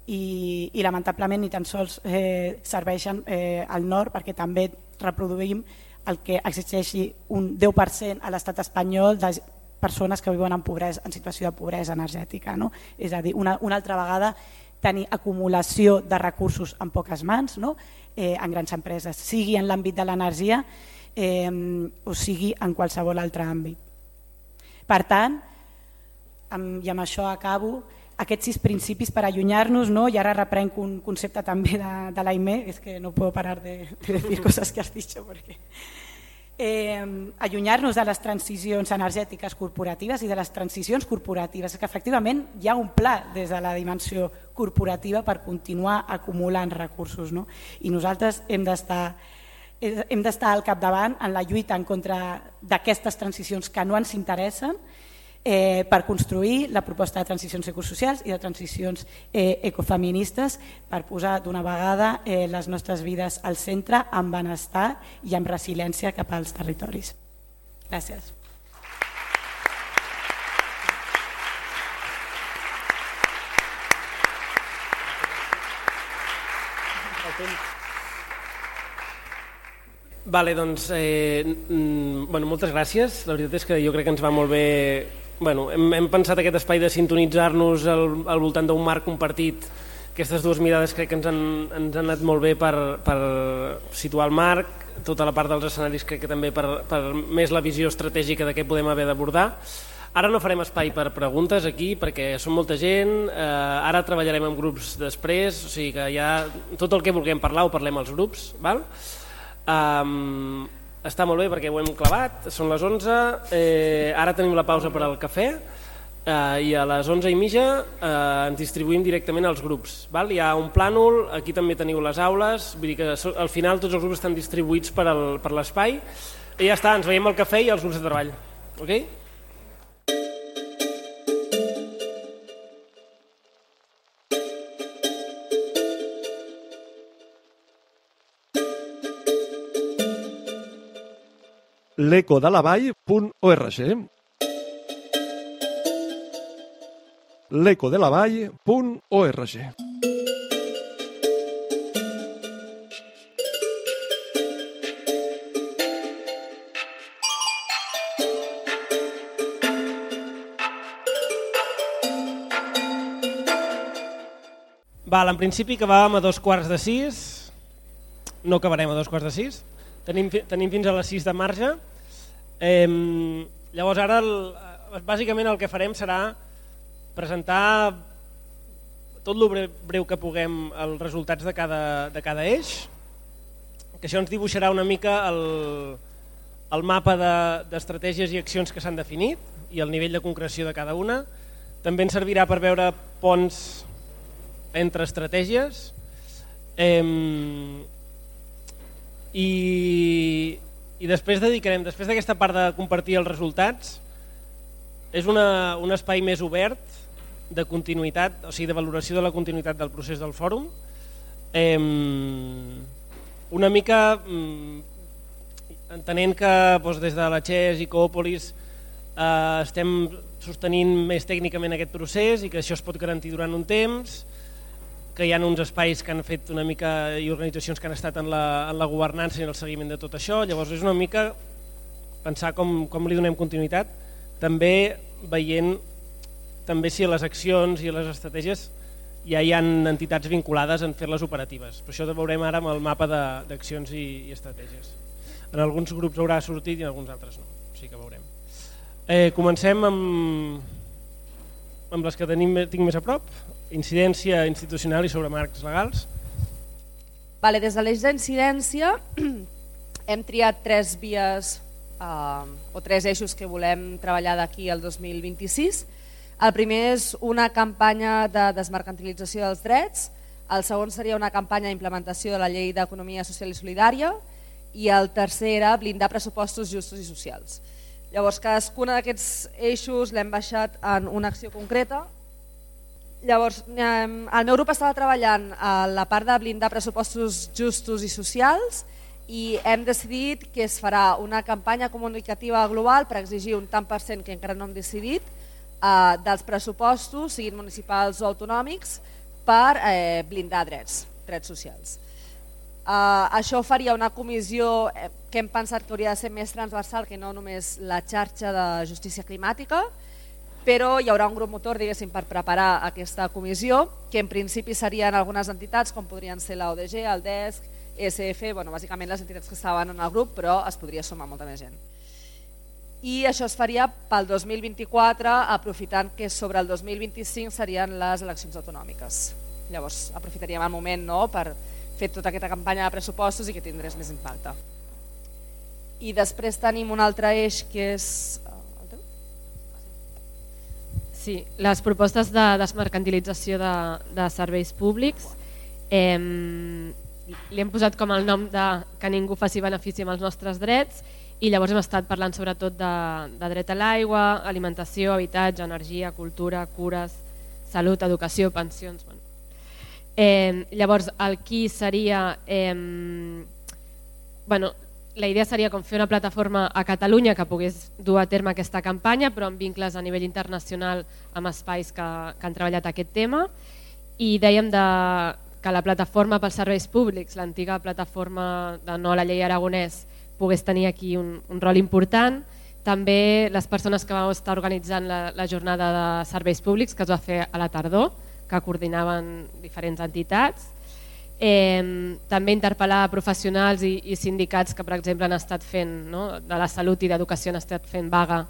Speaker 19: i, i lamentablement ni tan sols eh, serveixen eh, al nord perquè també reproduïm el que existeixi un 10% a l'estat espanyol de persones que viuen en, pobresa, en situació de pobresa energètica. No? És a dir, una, una altra vegada tenir acumulació de recursos en poques mans no? eh, en grans empreses, sigui en l'àmbit de l'energia eh, o sigui en qualsevol altre àmbit. Per tant, amb, i amb això acabo, aquests sis principis per allunyar-nos, no? i ara reprenc un concepte també de, de l'AIME, és que no puedo parar de, de dir coses que has dit, perquè eh, allunyar-nos de les transicions energètiques corporatives i de les transicions corporatives, que efectivament hi ha un pla des de la dimensió corporativa per continuar acumulant recursos no? i nosaltres hem d'estar hem d'estar al capdavant en la lluita en contra d'aquestes transicions que no ens interessen eh, per construir la proposta de transicions ecosocials i de transicions eh, ecofeministes per posar d'una vegada eh, les nostres vides al centre amb benestar i amb resiliència cap als territoris. Gràcies.
Speaker 10: Vale, doncs, eh, bueno, moltes gràcies. La veritat és que jo crec que ens va molt bé bueno, hem, hem pensat aquest espai de sintonitzar-nos al, al voltant d'un marc compartit aquestes dues mirades crec que ens han, ens han anat molt bé per, per situar el marc, tota la part dels escenaris crec que també per, per més la visió estratègica de què podem haver d'abordar. Ara no farem espai per preguntes aquí perquè som molta gent, eh, ara treballarem en grups després, o sigui que ja tot el que vulguem parlar ho parlem als grups. Val? Um, està molt bé perquè ho hem clavat, són les 11, eh, ara tenim la pausa per al cafè eh, i a les 11 i mitja eh, ens distribuïm directament als grups. Val? Hi ha un plànol, aquí també teniu les aules, vull dir que al final tots els grups estan distribuïts per l'espai, I ja està, ens veiem al cafè i als grups de treball. Ok?
Speaker 5: l'ecodelavall.org l'ecodelavall.org
Speaker 10: Val, en principi acabàvem a dos quarts de sis, no acabarem a dos quarts de sis, tenim, tenim fins a les sis de marge. Eh, llavors ara, el, bàsicament el que farem serà presentar tot el breu, que puguem els resultats de cada, de cada eix, que això ens dibuixarà una mica el, el mapa de- d'estratègies i accions que s'han definit i el nivell de concreció de cada una. També ens servirà per veure ponts entre estratègies eh, i, i després dedicarem, després d'aquesta part de compartir els resultats, és una, un espai més obert de continuïtat, o sigui, de valoració de la continuïtat del procés del fòrum. Eh, una mica mm, entenent que doncs, des de la XES i Coopolis eh, estem sostenint més tècnicament aquest procés i que això es pot garantir durant un temps, que hi ha uns espais que han fet una mica i organitzacions que han estat en la, en la governança i en el seguiment de tot això, llavors és una mica pensar com, com li donem continuïtat, també veient també si a les accions i a les estratègies ja hi ha entitats vinculades en fer-les operatives. Per això ho veurem ara amb el mapa d'accions i, i estratègies. En alguns grups haurà sortit i en alguns altres no, sigui que veurem. Eh, comencem amb, amb les que tenim, tinc més a prop, incidència institucional i sobre marcs legals.
Speaker 20: Vale, des de l'eix d'incidència hem triat tres vies eh, o tres eixos que volem treballar d'aquí al 2026. El primer és una campanya de desmercantilització dels drets, el segon seria una campanya d'implementació de la llei d'economia social i solidària i el tercer era blindar pressupostos justos i socials. Llavors, cadascuna d'aquests eixos l'hem baixat en una acció concreta Llavors, eh, el meu grup estava treballant a la part de blindar pressupostos justos i socials i hem decidit que es farà una campanya comunicativa global per exigir un tant per cent que encara no hem decidit eh, dels pressupostos, siguin municipals o autonòmics, per eh, blindar drets, drets socials. Uh, això faria una comissió eh, que hem pensat que hauria de ser més transversal que no només la xarxa de justícia climàtica, però hi haurà un grup motor diguéssim per preparar aquesta comissió que en principi serien algunes entitats com podrien ser la ODG, el DESC, SF, bueno, bàsicament les entitats que estaven en el grup però es podria sumar molta més gent. I això es faria pel 2024 aprofitant que sobre el 2025 serien les eleccions autonòmiques. Llavors aprofitaríem el moment no, per fer tota aquesta campanya de pressupostos i que tindrés més impacte. I després tenim un altre eix que és
Speaker 21: Sí, les propostes de desmercantilització de, de serveis públics eh, li hem posat com el nom de que ningú faci benefici amb els nostres drets i llavors hem estat parlant sobretot de, de dret a l'aigua, alimentació, habitatge, energia, cultura, cures, salut, educació, pensions... Bueno. Eh, llavors el qui seria... Eh, bueno, la idea seria com fer una plataforma a Catalunya que pogués dur a terme aquesta campanya però amb vincles a nivell internacional amb espais que, que han treballat aquest tema. I dèiem de, que la plataforma pels serveis públics, l'antiga plataforma de no a la llei aragonès pogués tenir aquí un, un rol important. També les persones que vau estar organitzant la, la jornada de serveis públics que es va fer a la tardor que coordinaven diferents entitats Eh, també interpel·lar professionals i, i sindicats que per exemple han estat fent no? de la salut i d'educació han estat fent vaga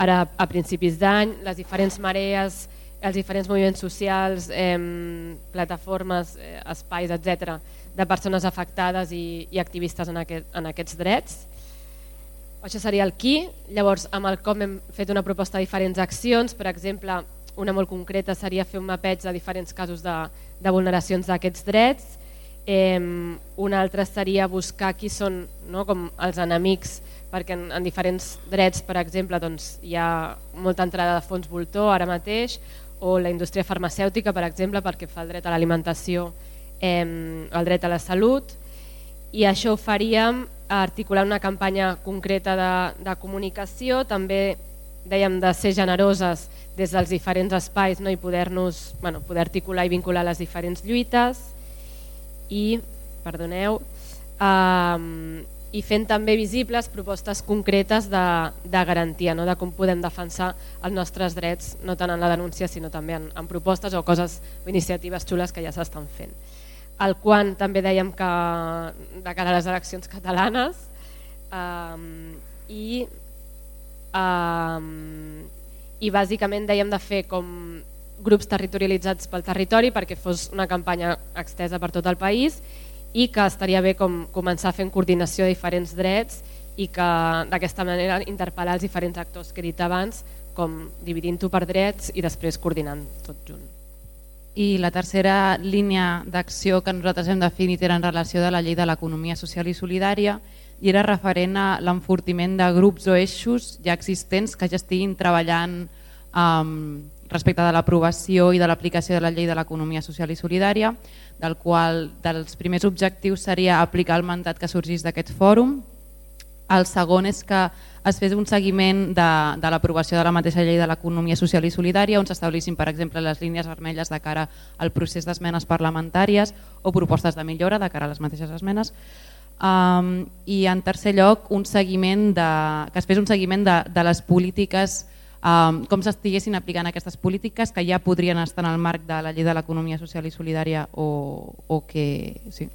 Speaker 21: ara a principis d'any, les diferents marees, els diferents moviments socials, eh, plataformes, eh, espais, etc de persones afectades i, i activistes en, aquest, en aquests drets. Això seria el qui. Llavors, amb el com hem fet una proposta de diferents accions, per exemple, una molt concreta seria fer un mapeig de diferents casos de, de vulneracions d'aquests drets, Eh, un altre seria buscar qui són no, com els enemics, perquè en, en diferents drets, per exemple, doncs, hi ha molta entrada de fons voltor ara mateix, o la indústria farmacèutica, per exemple, perquè fa el dret a l'alimentació, eh, el dret a la salut, i això ho faríem articular una campanya concreta de, de comunicació, també dèiem de ser generoses des dels diferents espais no? i poder-nos bueno, poder articular i vincular les diferents lluites i, perdoneu, eh, i fent també visibles propostes concretes de, de garantia, no? de com podem defensar els nostres drets, no tant en la denúncia sinó també en, en propostes o coses o iniciatives xules que ja s'estan fent. El quan també dèiem que de cara a les eleccions catalanes um, i, um, i bàsicament dèiem de fer com grups territorialitzats pel territori perquè fos una campanya extesa per tot el país i que estaria bé com començar fent coordinació de diferents drets i que d'aquesta manera interpel·lar els diferents actors que he dit abans com dividint-ho per drets i després coordinant tot junt.
Speaker 22: I la tercera línia d'acció que nosaltres hem definit era en relació de la llei de l'economia social i solidària i era referent a l'enfortiment de grups o eixos ja existents que ja estiguin treballant um, respecte de l'aprovació i de l'aplicació de la llei de l'economia social i solidària, del qual dels primers objectius seria aplicar el mandat que sorgís d'aquest fòrum. El segon és que es fes un seguiment de, de l'aprovació de la mateixa llei de l'economia social i solidària on s'establissin, per exemple, les línies vermelles de cara al procés d'esmenes parlamentàries o propostes de millora de cara a les mateixes esmenes. Um, I en tercer lloc, un seguiment de, que es fes un seguiment de, de les polítiques com s'estiguessin aplicant aquestes polítiques que ja podrien estar en el marc de la llei de l'economia social i solidària o, o que... Sí.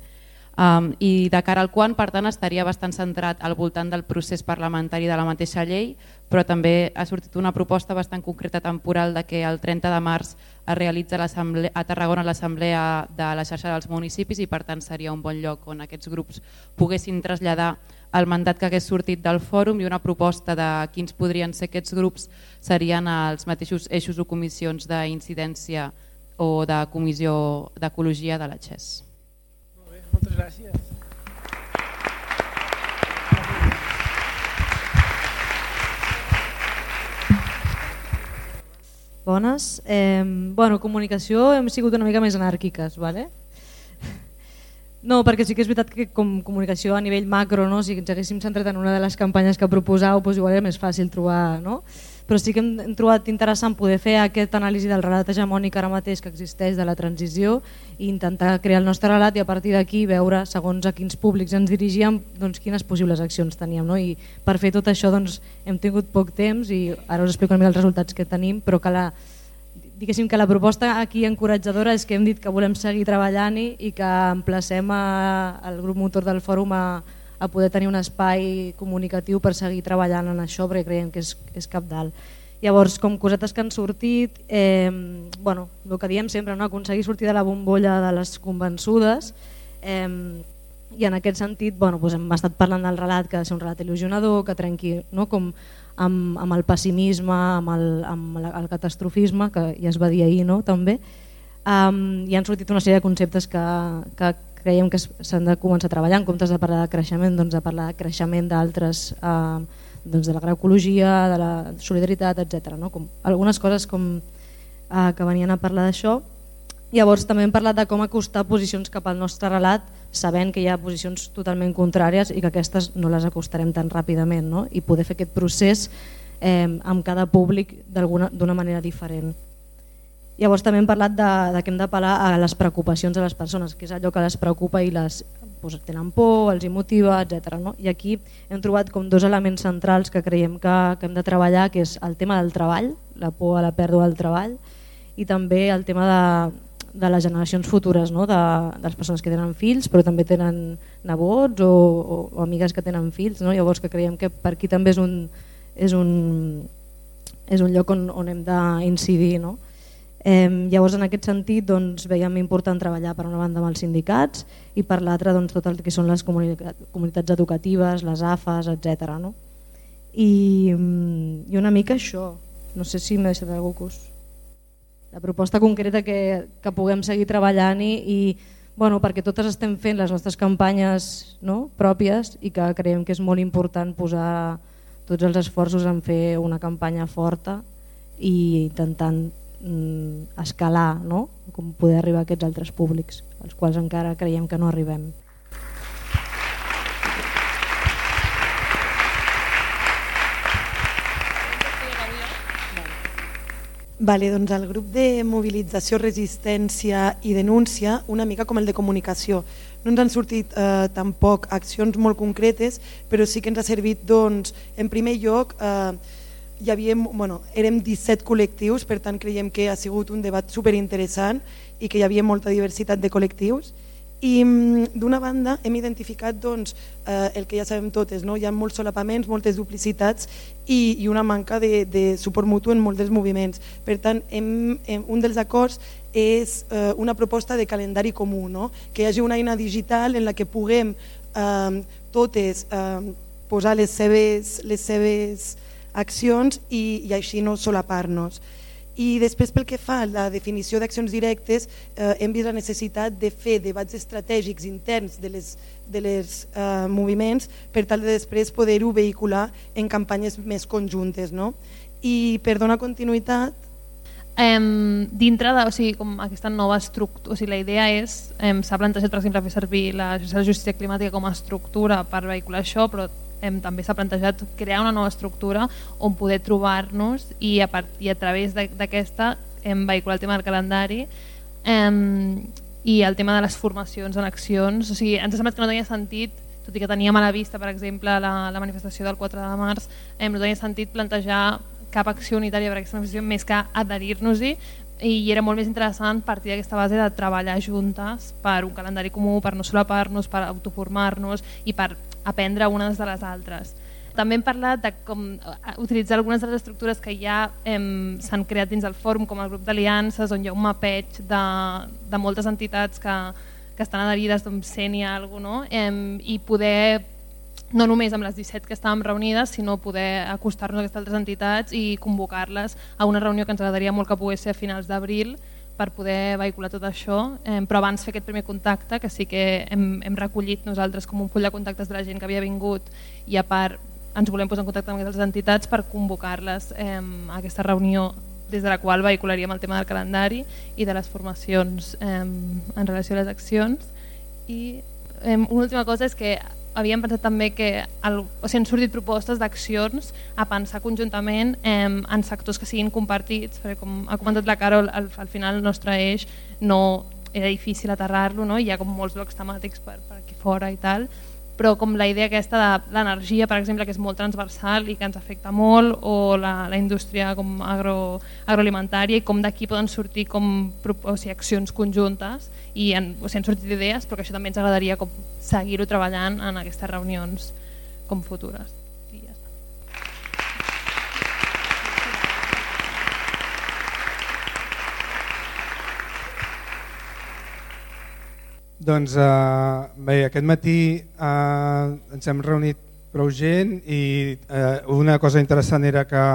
Speaker 22: Um, I de cara al quan, per tant, estaria bastant centrat al voltant del procés parlamentari de la mateixa llei, però també ha sortit una proposta bastant concreta temporal de que el 30 de març es realitza a Tarragona l'assemblea de la xarxa dels municipis i per tant seria un bon lloc on aquests grups poguessin traslladar el mandat que hagués sortit del fòrum i una proposta de quins podrien ser aquests grups serien els mateixos eixos o comissions d'incidència o de comissió d'ecologia de la XES.
Speaker 10: Molt bé, moltes gràcies.
Speaker 23: Bones. Eh, bueno, comunicació hem sigut una mica més anàrquiques, ¿vale? No, perquè sí que és veritat que com comunicació a nivell macro, no? si ens haguéssim centrat en una de les campanyes que proposau, doncs igual era més fàcil trobar, no? però sí que hem, hem trobat interessant poder fer aquest anàlisi del relat hegemònic ara mateix que existeix de la transició i intentar crear el nostre relat i a partir d'aquí veure segons a quins públics ens dirigíem doncs, quines possibles accions teníem. No? I per fer tot això doncs, hem tingut poc temps i ara us explico els resultats que tenim, però que la, diguéssim que la proposta aquí encoratjadora és que hem dit que volem seguir treballant-hi i que emplacem al grup motor del fòrum a, a poder tenir un espai comunicatiu per seguir treballant en això perquè creiem que és, és cap dalt. Llavors, com cosetes que han sortit, eh, bueno, el que diem sempre, no? aconseguir sortir de la bombolla de les convençudes eh, i en aquest sentit bueno, doncs hem estat parlant del relat que ha de ser un relat il·lusionador, que trenqui no? com amb, amb el pessimisme, amb el, amb el catastrofisme, que ja es va dir ahir no? també, um, i han sortit una sèrie de conceptes que, que creiem que s'han de començar a treballar, en comptes de parlar de creixement, doncs de parlar de creixement d'altres, uh, doncs de l'agroecologia, de la solidaritat, etc. No? Com, algunes coses com, uh, que venien a parlar d'això. Llavors també hem parlat de com acostar posicions cap al nostre relat sabent que hi ha posicions totalment contràries i que aquestes no les acostarem tan ràpidament no? i poder fer aquest procés eh, amb cada públic d'una manera diferent. Llavors també hem parlat de, de que hem d'apel·lar a les preocupacions de les persones, que és allò que les preocupa i les doncs, tenen por, els motiva, etc. No? I aquí hem trobat com dos elements centrals que creiem que, que hem de treballar, que és el tema del treball, la por a la pèrdua del treball, i també el tema de, de les generacions futures, no? de, de les persones que tenen fills però també tenen nebots o, o, o amigues que tenen fills, no? llavors que creiem que per aquí també és un, és un, és un lloc on, on hem d'incidir. No? Eh, llavors en aquest sentit doncs, veiem important treballar per una banda amb els sindicats i per l'altra doncs, tot el que són les comunitats educatives, les AFAs, etc. No? I, mm, I una mica això, no sé si m'he deixat algú us la proposta concreta que, que puguem seguir treballant i, i bueno, perquè totes estem fent les nostres campanyes no? pròpies i que creiem que és molt important posar tots els esforços en fer una campanya forta i intentant mm, escalar no? com poder arribar a aquests altres públics als quals encara creiem que no arribem.
Speaker 24: Vale, doncs el grup de mobilització, resistència i denúncia, una mica com el de comunicació. No ens han sortit eh, tampoc accions molt concretes, però sí que ens ha servit, doncs, en primer lloc, eh, hi havia, bueno, érem 17 col·lectius, per tant creiem que ha sigut un debat superinteressant i que hi havia molta diversitat de col·lectius i mm, d'una banda hem identificat doncs, eh, el que ja sabem totes, no? hi ha molts solapaments, moltes duplicitats i, i una manca de, de suport mutu en molts dels moviments. Per tant, hem, hem, un dels acords és eh, una proposta de calendari comú, no? que hi hagi una eina digital en la que puguem eh, totes eh, posar les seves, les seves accions i, i així no solapar-nos. I després pel que fa a la definició d'accions directes eh, hem vist la necessitat de fer debats estratègics interns de les, de les eh, moviments per tal de després poder-ho vehicular en campanyes més conjuntes. No? I per donar continuïtat
Speaker 25: Um, dintre de o sigui, com aquesta nova estructura, o sigui, la idea és, s'ha plantejat per exemple fer servir la justícia climàtica com a estructura per vehicular això, però hem, també s'ha plantejat crear una nova estructura on poder trobar-nos i, a part, i a través d'aquesta hem vehiculat el tema del calendari em, i el tema de les formacions en accions. O sigui, ens ha semblat que no tenia sentit tot i que teníem a la vista, per exemple, la, la manifestació del 4 de març, eh, no tenia sentit plantejar cap acció unitària per aquesta manifestació més que adherir-nos-hi i era molt més interessant partir d'aquesta base de treballar juntes per un calendari comú, per no solapar-nos, per autoformar-nos i per aprendre unes de les altres. També hem parlat de com eh, utilitzar algunes de les estructures que ja s'han creat dins del fòrum, com el grup d'aliances, on hi ha un mapeig de, de moltes entitats que, que estan adherides d'on sent hi ha alguna cosa, no? Em, i poder no només amb les 17 que estàvem reunides, sinó poder acostar-nos a aquestes altres entitats i convocar-les a una reunió que ens agradaria molt que pogués ser a finals d'abril per poder vehicular tot això, eh, però abans fer aquest primer contacte, que sí que hem, hem recollit nosaltres com un full de contactes de la gent que havia vingut i a part ens volem posar en contacte amb aquestes entitats per convocar-les eh, a aquesta reunió des de la qual vehicularíem el tema del calendari i de les formacions eh, en relació a les accions. I eh, una última cosa és que havíem pensat també que el, o sigui, han sortit propostes d'accions a pensar conjuntament eh, en sectors que siguin compartits, perquè com ha comentat la Carol, al, al final el nostre eix no era difícil aterrar-lo, no? hi ha com molts blocs temàtics per, per aquí fora i tal, però com la idea aquesta de l'energia, per exemple, que és molt transversal i que ens afecta molt, o la, la indústria com agro, agroalimentària i com d'aquí poden sortir com, o sigui, accions conjuntes i han, o sigui, han sortit idees, però que això també ens agradaria com seguir-ho treballant en aquestes reunions com futures. I ja està.
Speaker 12: Doncs eh, bé, aquest matí eh, ens hem reunit prou gent i eh, una cosa interessant era que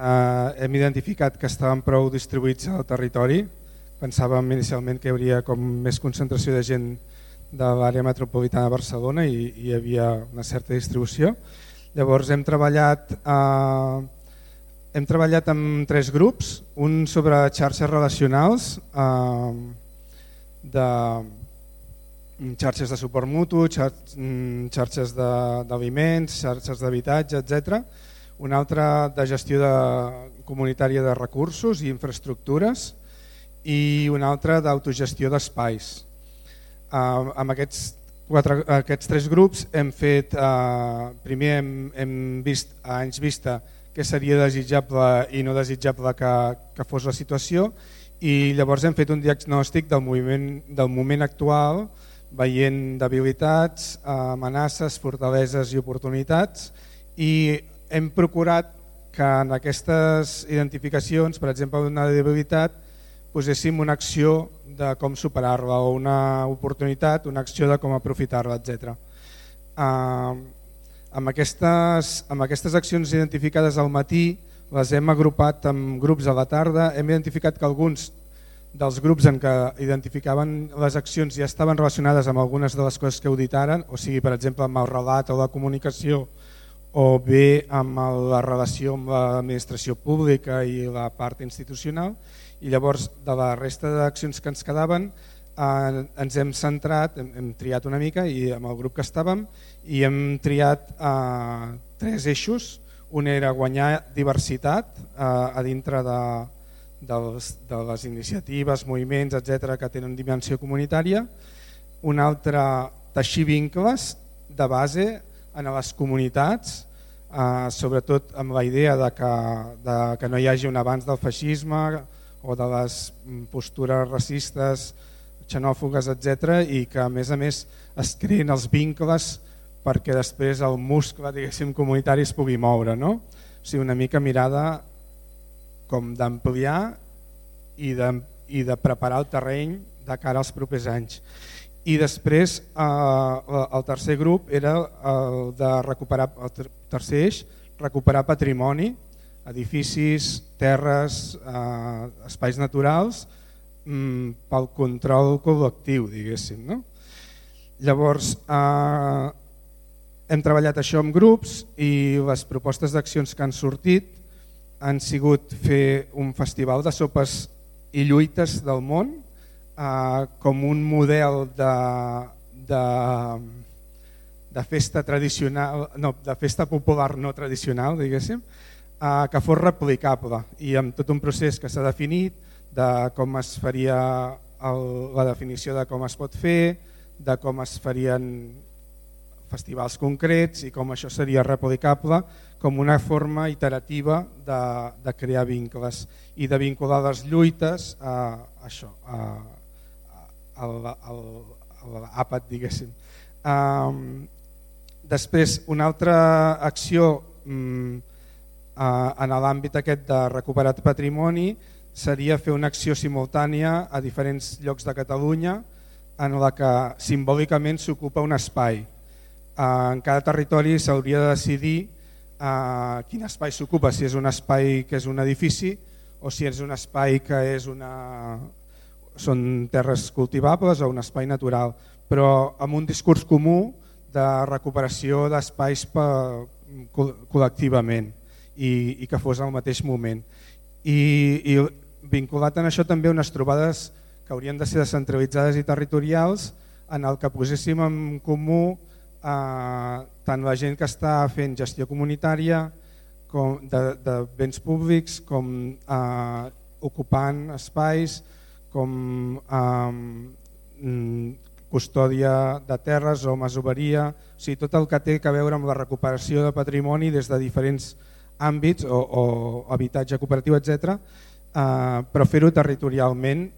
Speaker 12: eh, hem identificat que estaven prou distribuïts al territori. Pensàvem inicialment que hi hauria com més concentració de gent de l'àrea metropolitana de Barcelona i, i hi havia una certa distribució. Llavors hem treballat, eh, hem treballat amb tres grups, un sobre xarxes relacionals, eh, de xarxes de suport mutu, xarxes d'aliments, xarxes d'habitatge, etc. Un altre de gestió de, comunitària de recursos i infraestructures i un altre d'autogestió d'espais. Uh, amb aquests, quatre, aquests tres grups hem fet, uh, primer hem, hem vist a anys vista què seria desitjable i no desitjable que, que fos la situació i llavors hem fet un diagnòstic del moviment del moment actual veient debilitats, amenaces, fortaleses i oportunitats i hem procurat que en aquestes identificacions, per exemple una debilitat, poséssim una acció de com superar-la o una oportunitat, una acció de com aprofitar-la, etc. Uh, amb, aquestes, amb aquestes accions identificades al matí les hem agrupat en grups a la tarda, hem identificat que alguns dels grups en què identificaven les accions ja estaven relacionades amb algunes de les coses que heu dit ara, o sigui, per exemple, amb el relat o la comunicació, o bé amb la relació amb l'administració pública i la part institucional, i llavors de la resta d'accions que ens quedaven eh, ens hem centrat, hem, hem triat una mica i amb el grup que estàvem i hem triat eh, tres eixos, un era guanyar diversitat eh, a dintre de, dels, de les iniciatives, moviments, etc que tenen dimensió comunitària, un altre teixir vincles de base en les comunitats, eh, sobretot amb la idea de que, de que no hi hagi un abans del feixisme o de les postures racistes, xenòfogues, etc i que a més a més es creen els vincles perquè després el muscle diguéssim comunitari es pugui moure. No? O sigui, una mica mirada com d'ampliar i, de, i de preparar el terreny de cara als propers anys. I després eh, el tercer grup era el de recuperar, el tercer eix, recuperar patrimoni, edificis, terres, eh, espais naturals, mm, pel control col·lectiu, diguéssim. No? Llavors, eh, hem treballat això amb grups i les propostes d'accions que han sortit han sigut fer un festival de sopes i lluites del món eh, com un model de, de, de festa tradicional, no, de festa popular no tradicional, diguéssim, que fos replicable i amb tot un procés que s'ha definit de com es faria el, la definició de com es pot fer, de com es farien festivals concrets i com això seria replicable com una forma iterativa de, de crear vincles i de vincular les lluites a, a això, a, a, a l'àpat, diguéssim. Um, després, una altra acció um, en l'àmbit aquest de recuperar patrimoni seria fer una acció simultània a diferents llocs de Catalunya en la que simbòlicament s'ocupa un espai. En cada territori s'hauria de decidir eh, quin espai s'ocupa, si és un espai que és un edifici o si és un espai que és una... són terres cultivables o un espai natural, però amb un discurs comú de recuperació d'espais col·lectivament i, i que fos al mateix moment. I, I vinculat en això també unes trobades que haurien de ser descentralitzades i territorials en el que poséssim en comú eh, tant la gent que està fent gestió comunitària com de, de béns públics, com eh, ocupant espais, com eh, custòdia de terres o masoveria, o sigui, tot el que té a veure amb la recuperació de patrimoni des de diferents àmbits o, o habitatge cooperatiu, etc. Eh, però fer-ho territorialment,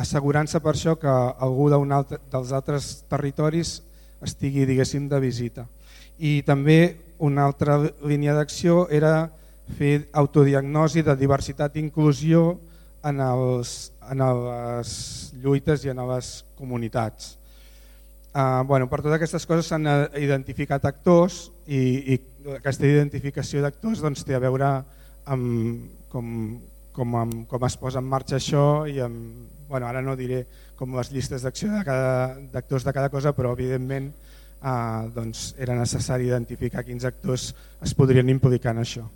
Speaker 12: assegurant-se per això que algú altre, dels altres territoris estigui diguéssim de visita. I també una altra línia d'acció era fer autodiagnosi de diversitat i inclusió en, els, en les lluites i en les comunitats. Uh, bueno, per totes aquestes coses s'han identificat actors i, i aquesta identificació d'actors doncs, té a veure amb com, com, amb, com es posa en marxa això i amb, bueno, ara no diré com les llistes d'acció d'actors de, de cada cosa, però evidentment eh, doncs era necessari identificar quins actors es podrien implicar en això.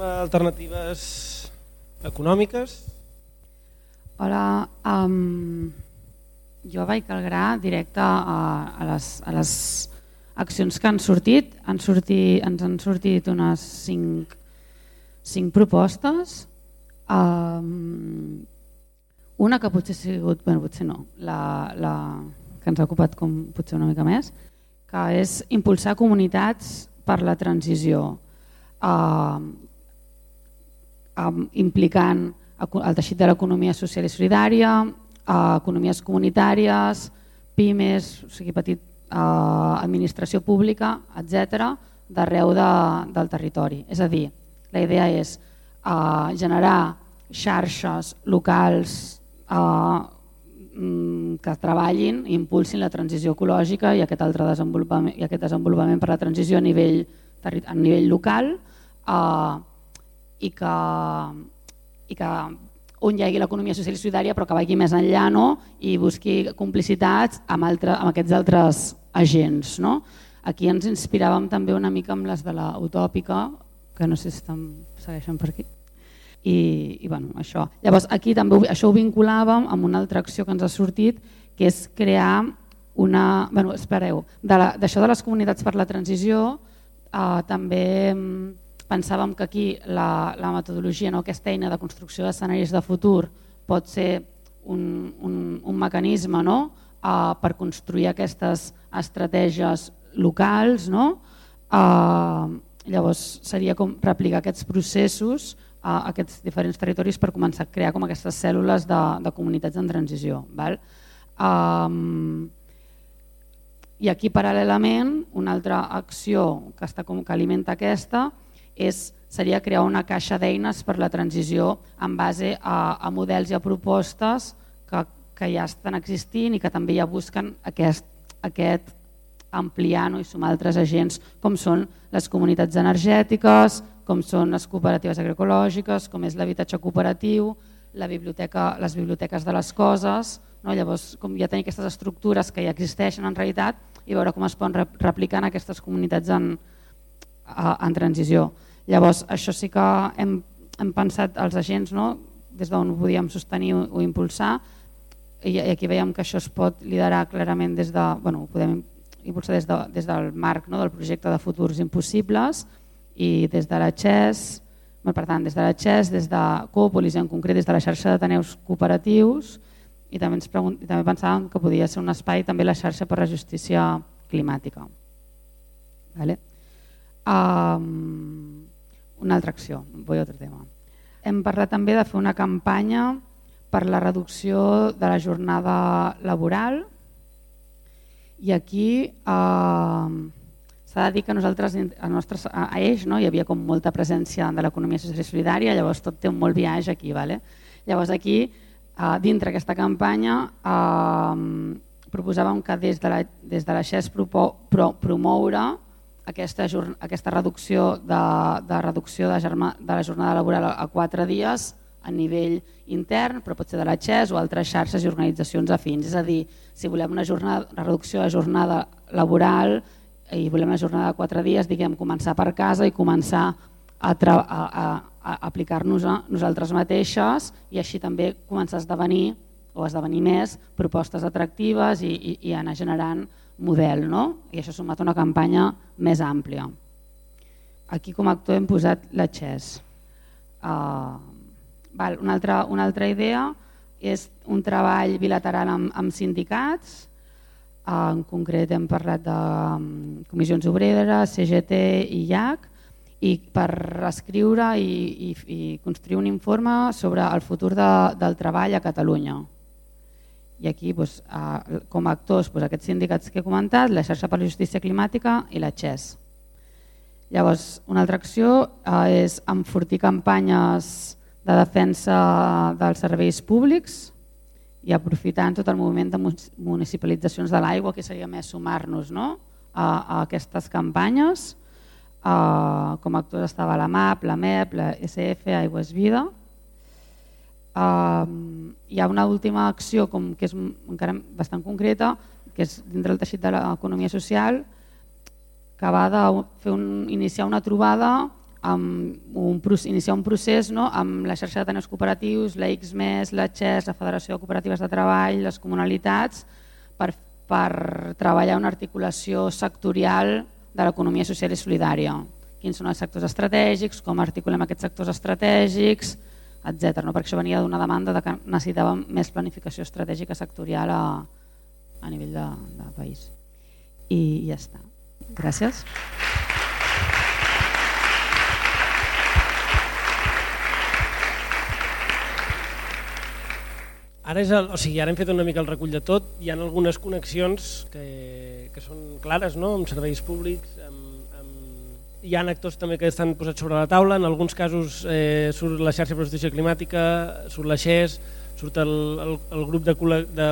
Speaker 10: Alternatives econòmiques.
Speaker 8: Hola, um, jo vaig al gra directe a, a, les, a les accions que han sortit, han sortit ens han sortit unes cinc, cinc propostes. Um, una que potser ha sigut, bueno, potser no, la, la que ens ha ocupat com potser una mica més, que és impulsar comunitats per la transició, uh, um, implicant el teixit de l'economia social i solidària, uh, economies comunitàries, pimes, o sigui, petit, eh, administració pública, etc d'arreu de, del territori. És a dir, la idea és eh, generar xarxes locals mm, que treballin i impulsin la transició ecològica i aquest altre desenvolupament, i aquest desenvolupament per la transició a nivell, a nivell local eh, i, que, i que on hi hagi l'economia social i solidària però que vagi més enllà no? i busqui complicitats amb, altre, amb aquests altres agents. No? Aquí ens inspiràvem també una mica amb les de la utòpica, que no sé si estan, segueixen per aquí. I, i bueno, això. Llavors aquí també això ho vinculàvem amb una altra acció que ens ha sortit, que és crear una... Bueno, espereu, d'això de, de les comunitats per la transició eh, també mm, pensàvem que aquí la, la metodologia, no, aquesta eina de construcció d'escenaris de futur pot ser un, un, un mecanisme no? uh, per construir aquestes estratègies locals. No? Uh, llavors seria com replicar aquests processos a aquests diferents territoris per començar a crear com aquestes cèl·lules de, de comunitats en transició. Val? Um, I aquí paral·lelament una altra acció que, està com que alimenta aquesta és, seria crear una caixa d'eines per la transició en base a, a models i a propostes que, que ja estan existint i que també ja busquen aquest, aquest ampliar no, i sumar altres agents com són les comunitats energètiques, com són les cooperatives agroecològiques, com és l'habitatge cooperatiu, la biblioteca, les biblioteques de les coses, no? llavors com ja tenir aquestes estructures que ja existeixen en realitat i veure com es poden replicar en aquestes comunitats en, en transició. Llavors això sí que hem, hem pensat els agents no? des d'on ho podíem sostenir o, impulsar i aquí veiem que això es pot liderar clarament des de, bueno, podem impulsar des, de, des del marc no, del projecte de futurs impossibles i des de la XES, per tant, des de la XES, des de Còpolis, en concret des de la xarxa d'Ateneus cooperatius i també, ens i també pensàvem que podia ser un espai també la xarxa per la justícia climàtica. Vale? Um, una altra acció, vull altre tema. Hem parlat també de fer una campanya per la reducció de la jornada laboral i aquí eh, s'ha de dir que nosaltres a, nostres, a Eix no, hi havia com molta presència de l'economia social i solidària, llavors tot té un molt viatge aquí. Vale? Llavors aquí, eh, dintre aquesta campanya, eh, proposàvem que des de la, des de la XES pro, pro, promoure aquesta, aquesta reducció de, de reducció de, germa, de la jornada laboral a quatre dies a nivell intern, però pot ser de la XES o altres xarxes i organitzacions afins. És a dir, si volem una, jornada, una reducció de jornada laboral i volem una jornada de quatre dies, diguem, començar per casa i començar a, a, a, a aplicar-nos a nosaltres mateixes i així també començar a esdevenir o esdevenir més propostes atractives i, i, i anar generant model. No? I això sumat una campanya més àmplia. Aquí com a actor hem posat la XES. Uh, Val, una, altra, una altra idea és un treball bilateral amb, amb sindicats, en concret hem parlat de mm, comissions obreres, CGT i IAC, i per escriure i, i, i construir un informe sobre el futur de, del treball a Catalunya. I aquí, doncs, com a actors, doncs, aquests sindicats que he comentat, la xarxa per la justícia climàtica i la XES. Llavors, una altra acció eh, és enfortir campanyes de defensa dels serveis públics i aprofitant tot el moviment de municipalitzacions de l'aigua, que seria més sumar-nos no? a, a aquestes campanyes. Uh, com a actors estava la MAP, la MEP, la SF, Aigües Vida. Uh, hi ha una última acció com que és encara bastant concreta, que és dintre del teixit de l'economia social, que va de fer un, iniciar una trobada amb un, iniciar un procés no? amb la xarxa d'ateneus cooperatius, la XMES, la XES, la Federació de Cooperatives de Treball, les comunalitats, per, per treballar una articulació sectorial de l'economia social i solidària. Quins són els sectors estratègics, com articulem aquests sectors estratègics, etc. No? Perquè això venia d'una demanda de que necessitàvem més planificació estratègica sectorial a, a nivell de, de país. I ja està. Gràcies.
Speaker 10: Ara, és el, o sigui, ara hem fet una mica el recull de tot, hi ha algunes connexions que, que són clares no? amb serveis públics, amb. Hi ha actors també que estan posats sobre la taula, en alguns casos eh, surt la xarxa per justícia climàtica, surt la XES, surt el, el, el grup de, de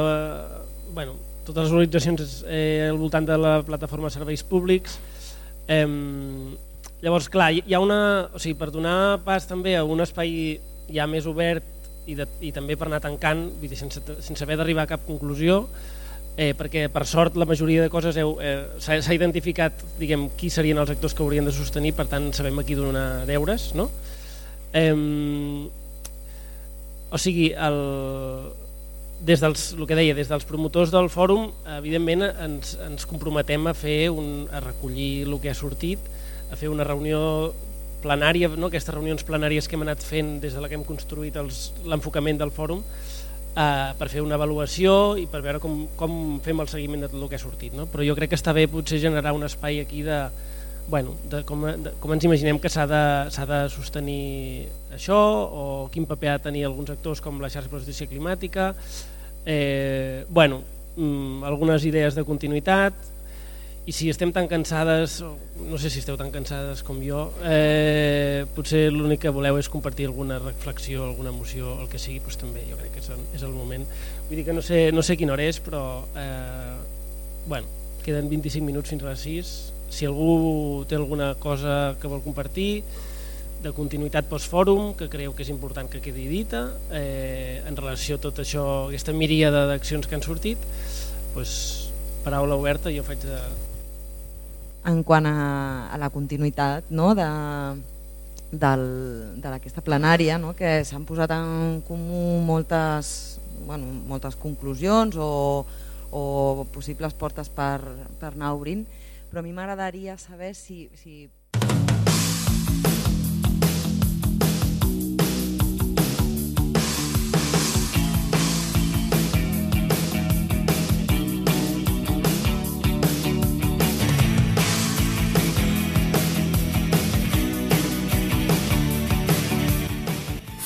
Speaker 10: bueno, totes les organitzacions eh, al voltant de la plataforma Serveis Públics. Eh, llavors, clar, hi ha una... O sigui, per donar pas també a un espai ja més obert i, de, i també per anar tancant, sense, sense haver d'arribar a cap conclusió, eh, perquè per sort la majoria de coses eh, s'ha identificat diguem, qui serien els actors que haurien de sostenir, per tant sabem a qui donar deures. No? Eh, o sigui, el, des dels, el que deia, des dels promotors del fòrum, evidentment ens, ens comprometem a fer un, a recollir el que ha sortit, a fer una reunió plenària, no? aquestes reunions plenàries que hem anat fent des de la que hem construït l'enfocament del fòrum, eh, per fer una avaluació i per veure com, com fem el seguiment de tot el que ha sortit. No? Però jo crec que està bé potser generar un espai aquí de, bueno, de, com, de com ens imaginem que s'ha de, de sostenir això o quin paper ha de tenir alguns actors com la xarxa la justícia climàtica eh, bueno, mm, algunes idees de continuïtat i si estem tan cansades no sé si esteu tan cansades com jo eh, potser l'únic que voleu és compartir alguna reflexió, alguna emoció el que sigui, doncs també jo crec que és el, és el moment. Vull dir que no sé, no sé quina hora és però eh, bueno, queden 25 minuts fins a les 6 si algú té alguna cosa que vol compartir de continuïtat postfòrum que creieu que és important que quedi dita eh, en relació a tot això aquesta miríada d'accions que han sortit doncs, paraula oberta jo faig de...
Speaker 26: en quant a, a la continuïtat no, de, del, de aquesta plenària, no, que s'han posat en comú moltes, bueno, moltes conclusions o, o possibles portes per, per anar obrint, però a mi m'agradaria saber si, si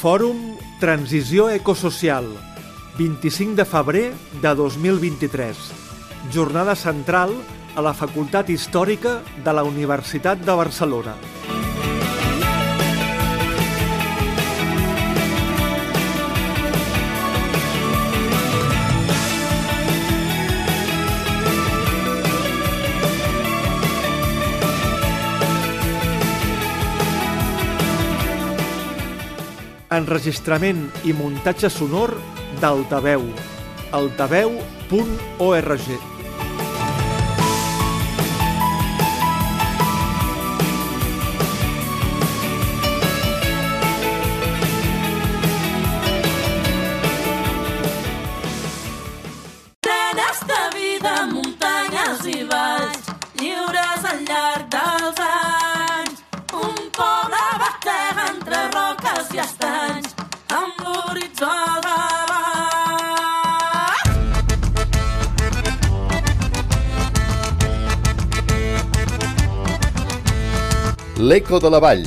Speaker 5: Fòrum Transició Ecosocial, 25 de febrer de 2023. Jornada central a la Facultat Històrica de la Universitat de Barcelona. Enregistrament i muntatge sonor d'Altaveu. altaveu.org
Speaker 1: L'Eco de la Vall,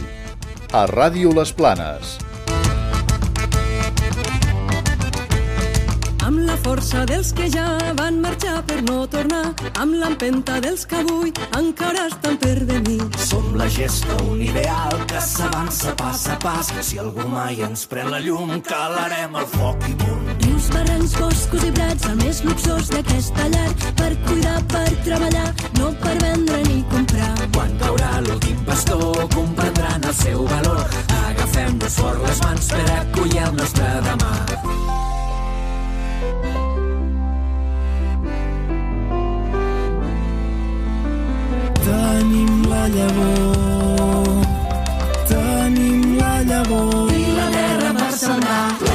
Speaker 1: a Ràdio Les Planes.
Speaker 2: Amb la força dels que ja van marxar per no tornar, amb l'empenta dels que avui encara estan per venir.
Speaker 3: Som la gesta, un ideal que s'avança pas a pas. Si algú mai ens pren la llum, calarem el foc i punt.
Speaker 2: Rius, barrancs, boscos i prats, el més luxós d'aquesta llar, per cuidar, per treballar, no per vendre ni comprar.
Speaker 3: Quan caurà l'últim pastor, comprendran el seu valor. Agafem-nos fort les mans per acollir el nostre demà.
Speaker 2: Tenim la llavor, tenim la llavor.
Speaker 4: I la terra per sembrar.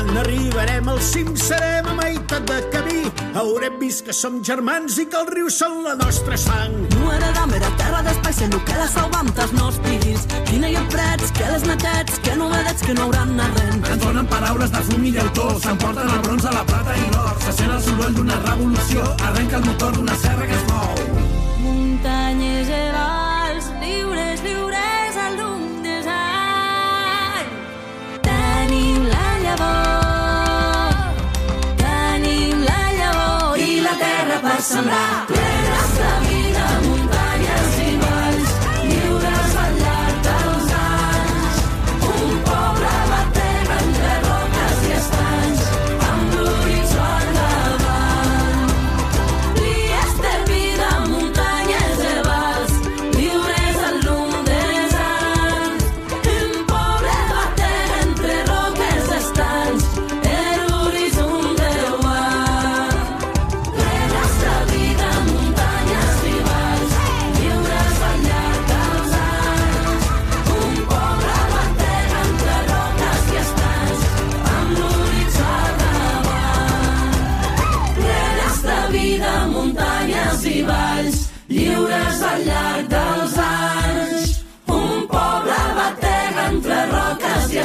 Speaker 27: Quan arribarem al cim serem a meitat de camí. Haurem vist que som germans i que els rius són la nostra sang.
Speaker 4: No heredam era terra d'espai, sent que la salvam dels nostres. Quina hi ha prets, que les netets, que novedets que no hauran arrent.
Speaker 27: Ens donen paraules de fum i llautó, s'emporten el bronze, la plata i l'or. Se sent el soroll d'una revolució, arrenca el motor d'una serra que es mou.
Speaker 4: Muntanyes i tenim la llavor i la terra per sembrar. Plenes de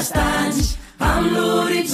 Speaker 4: batega entre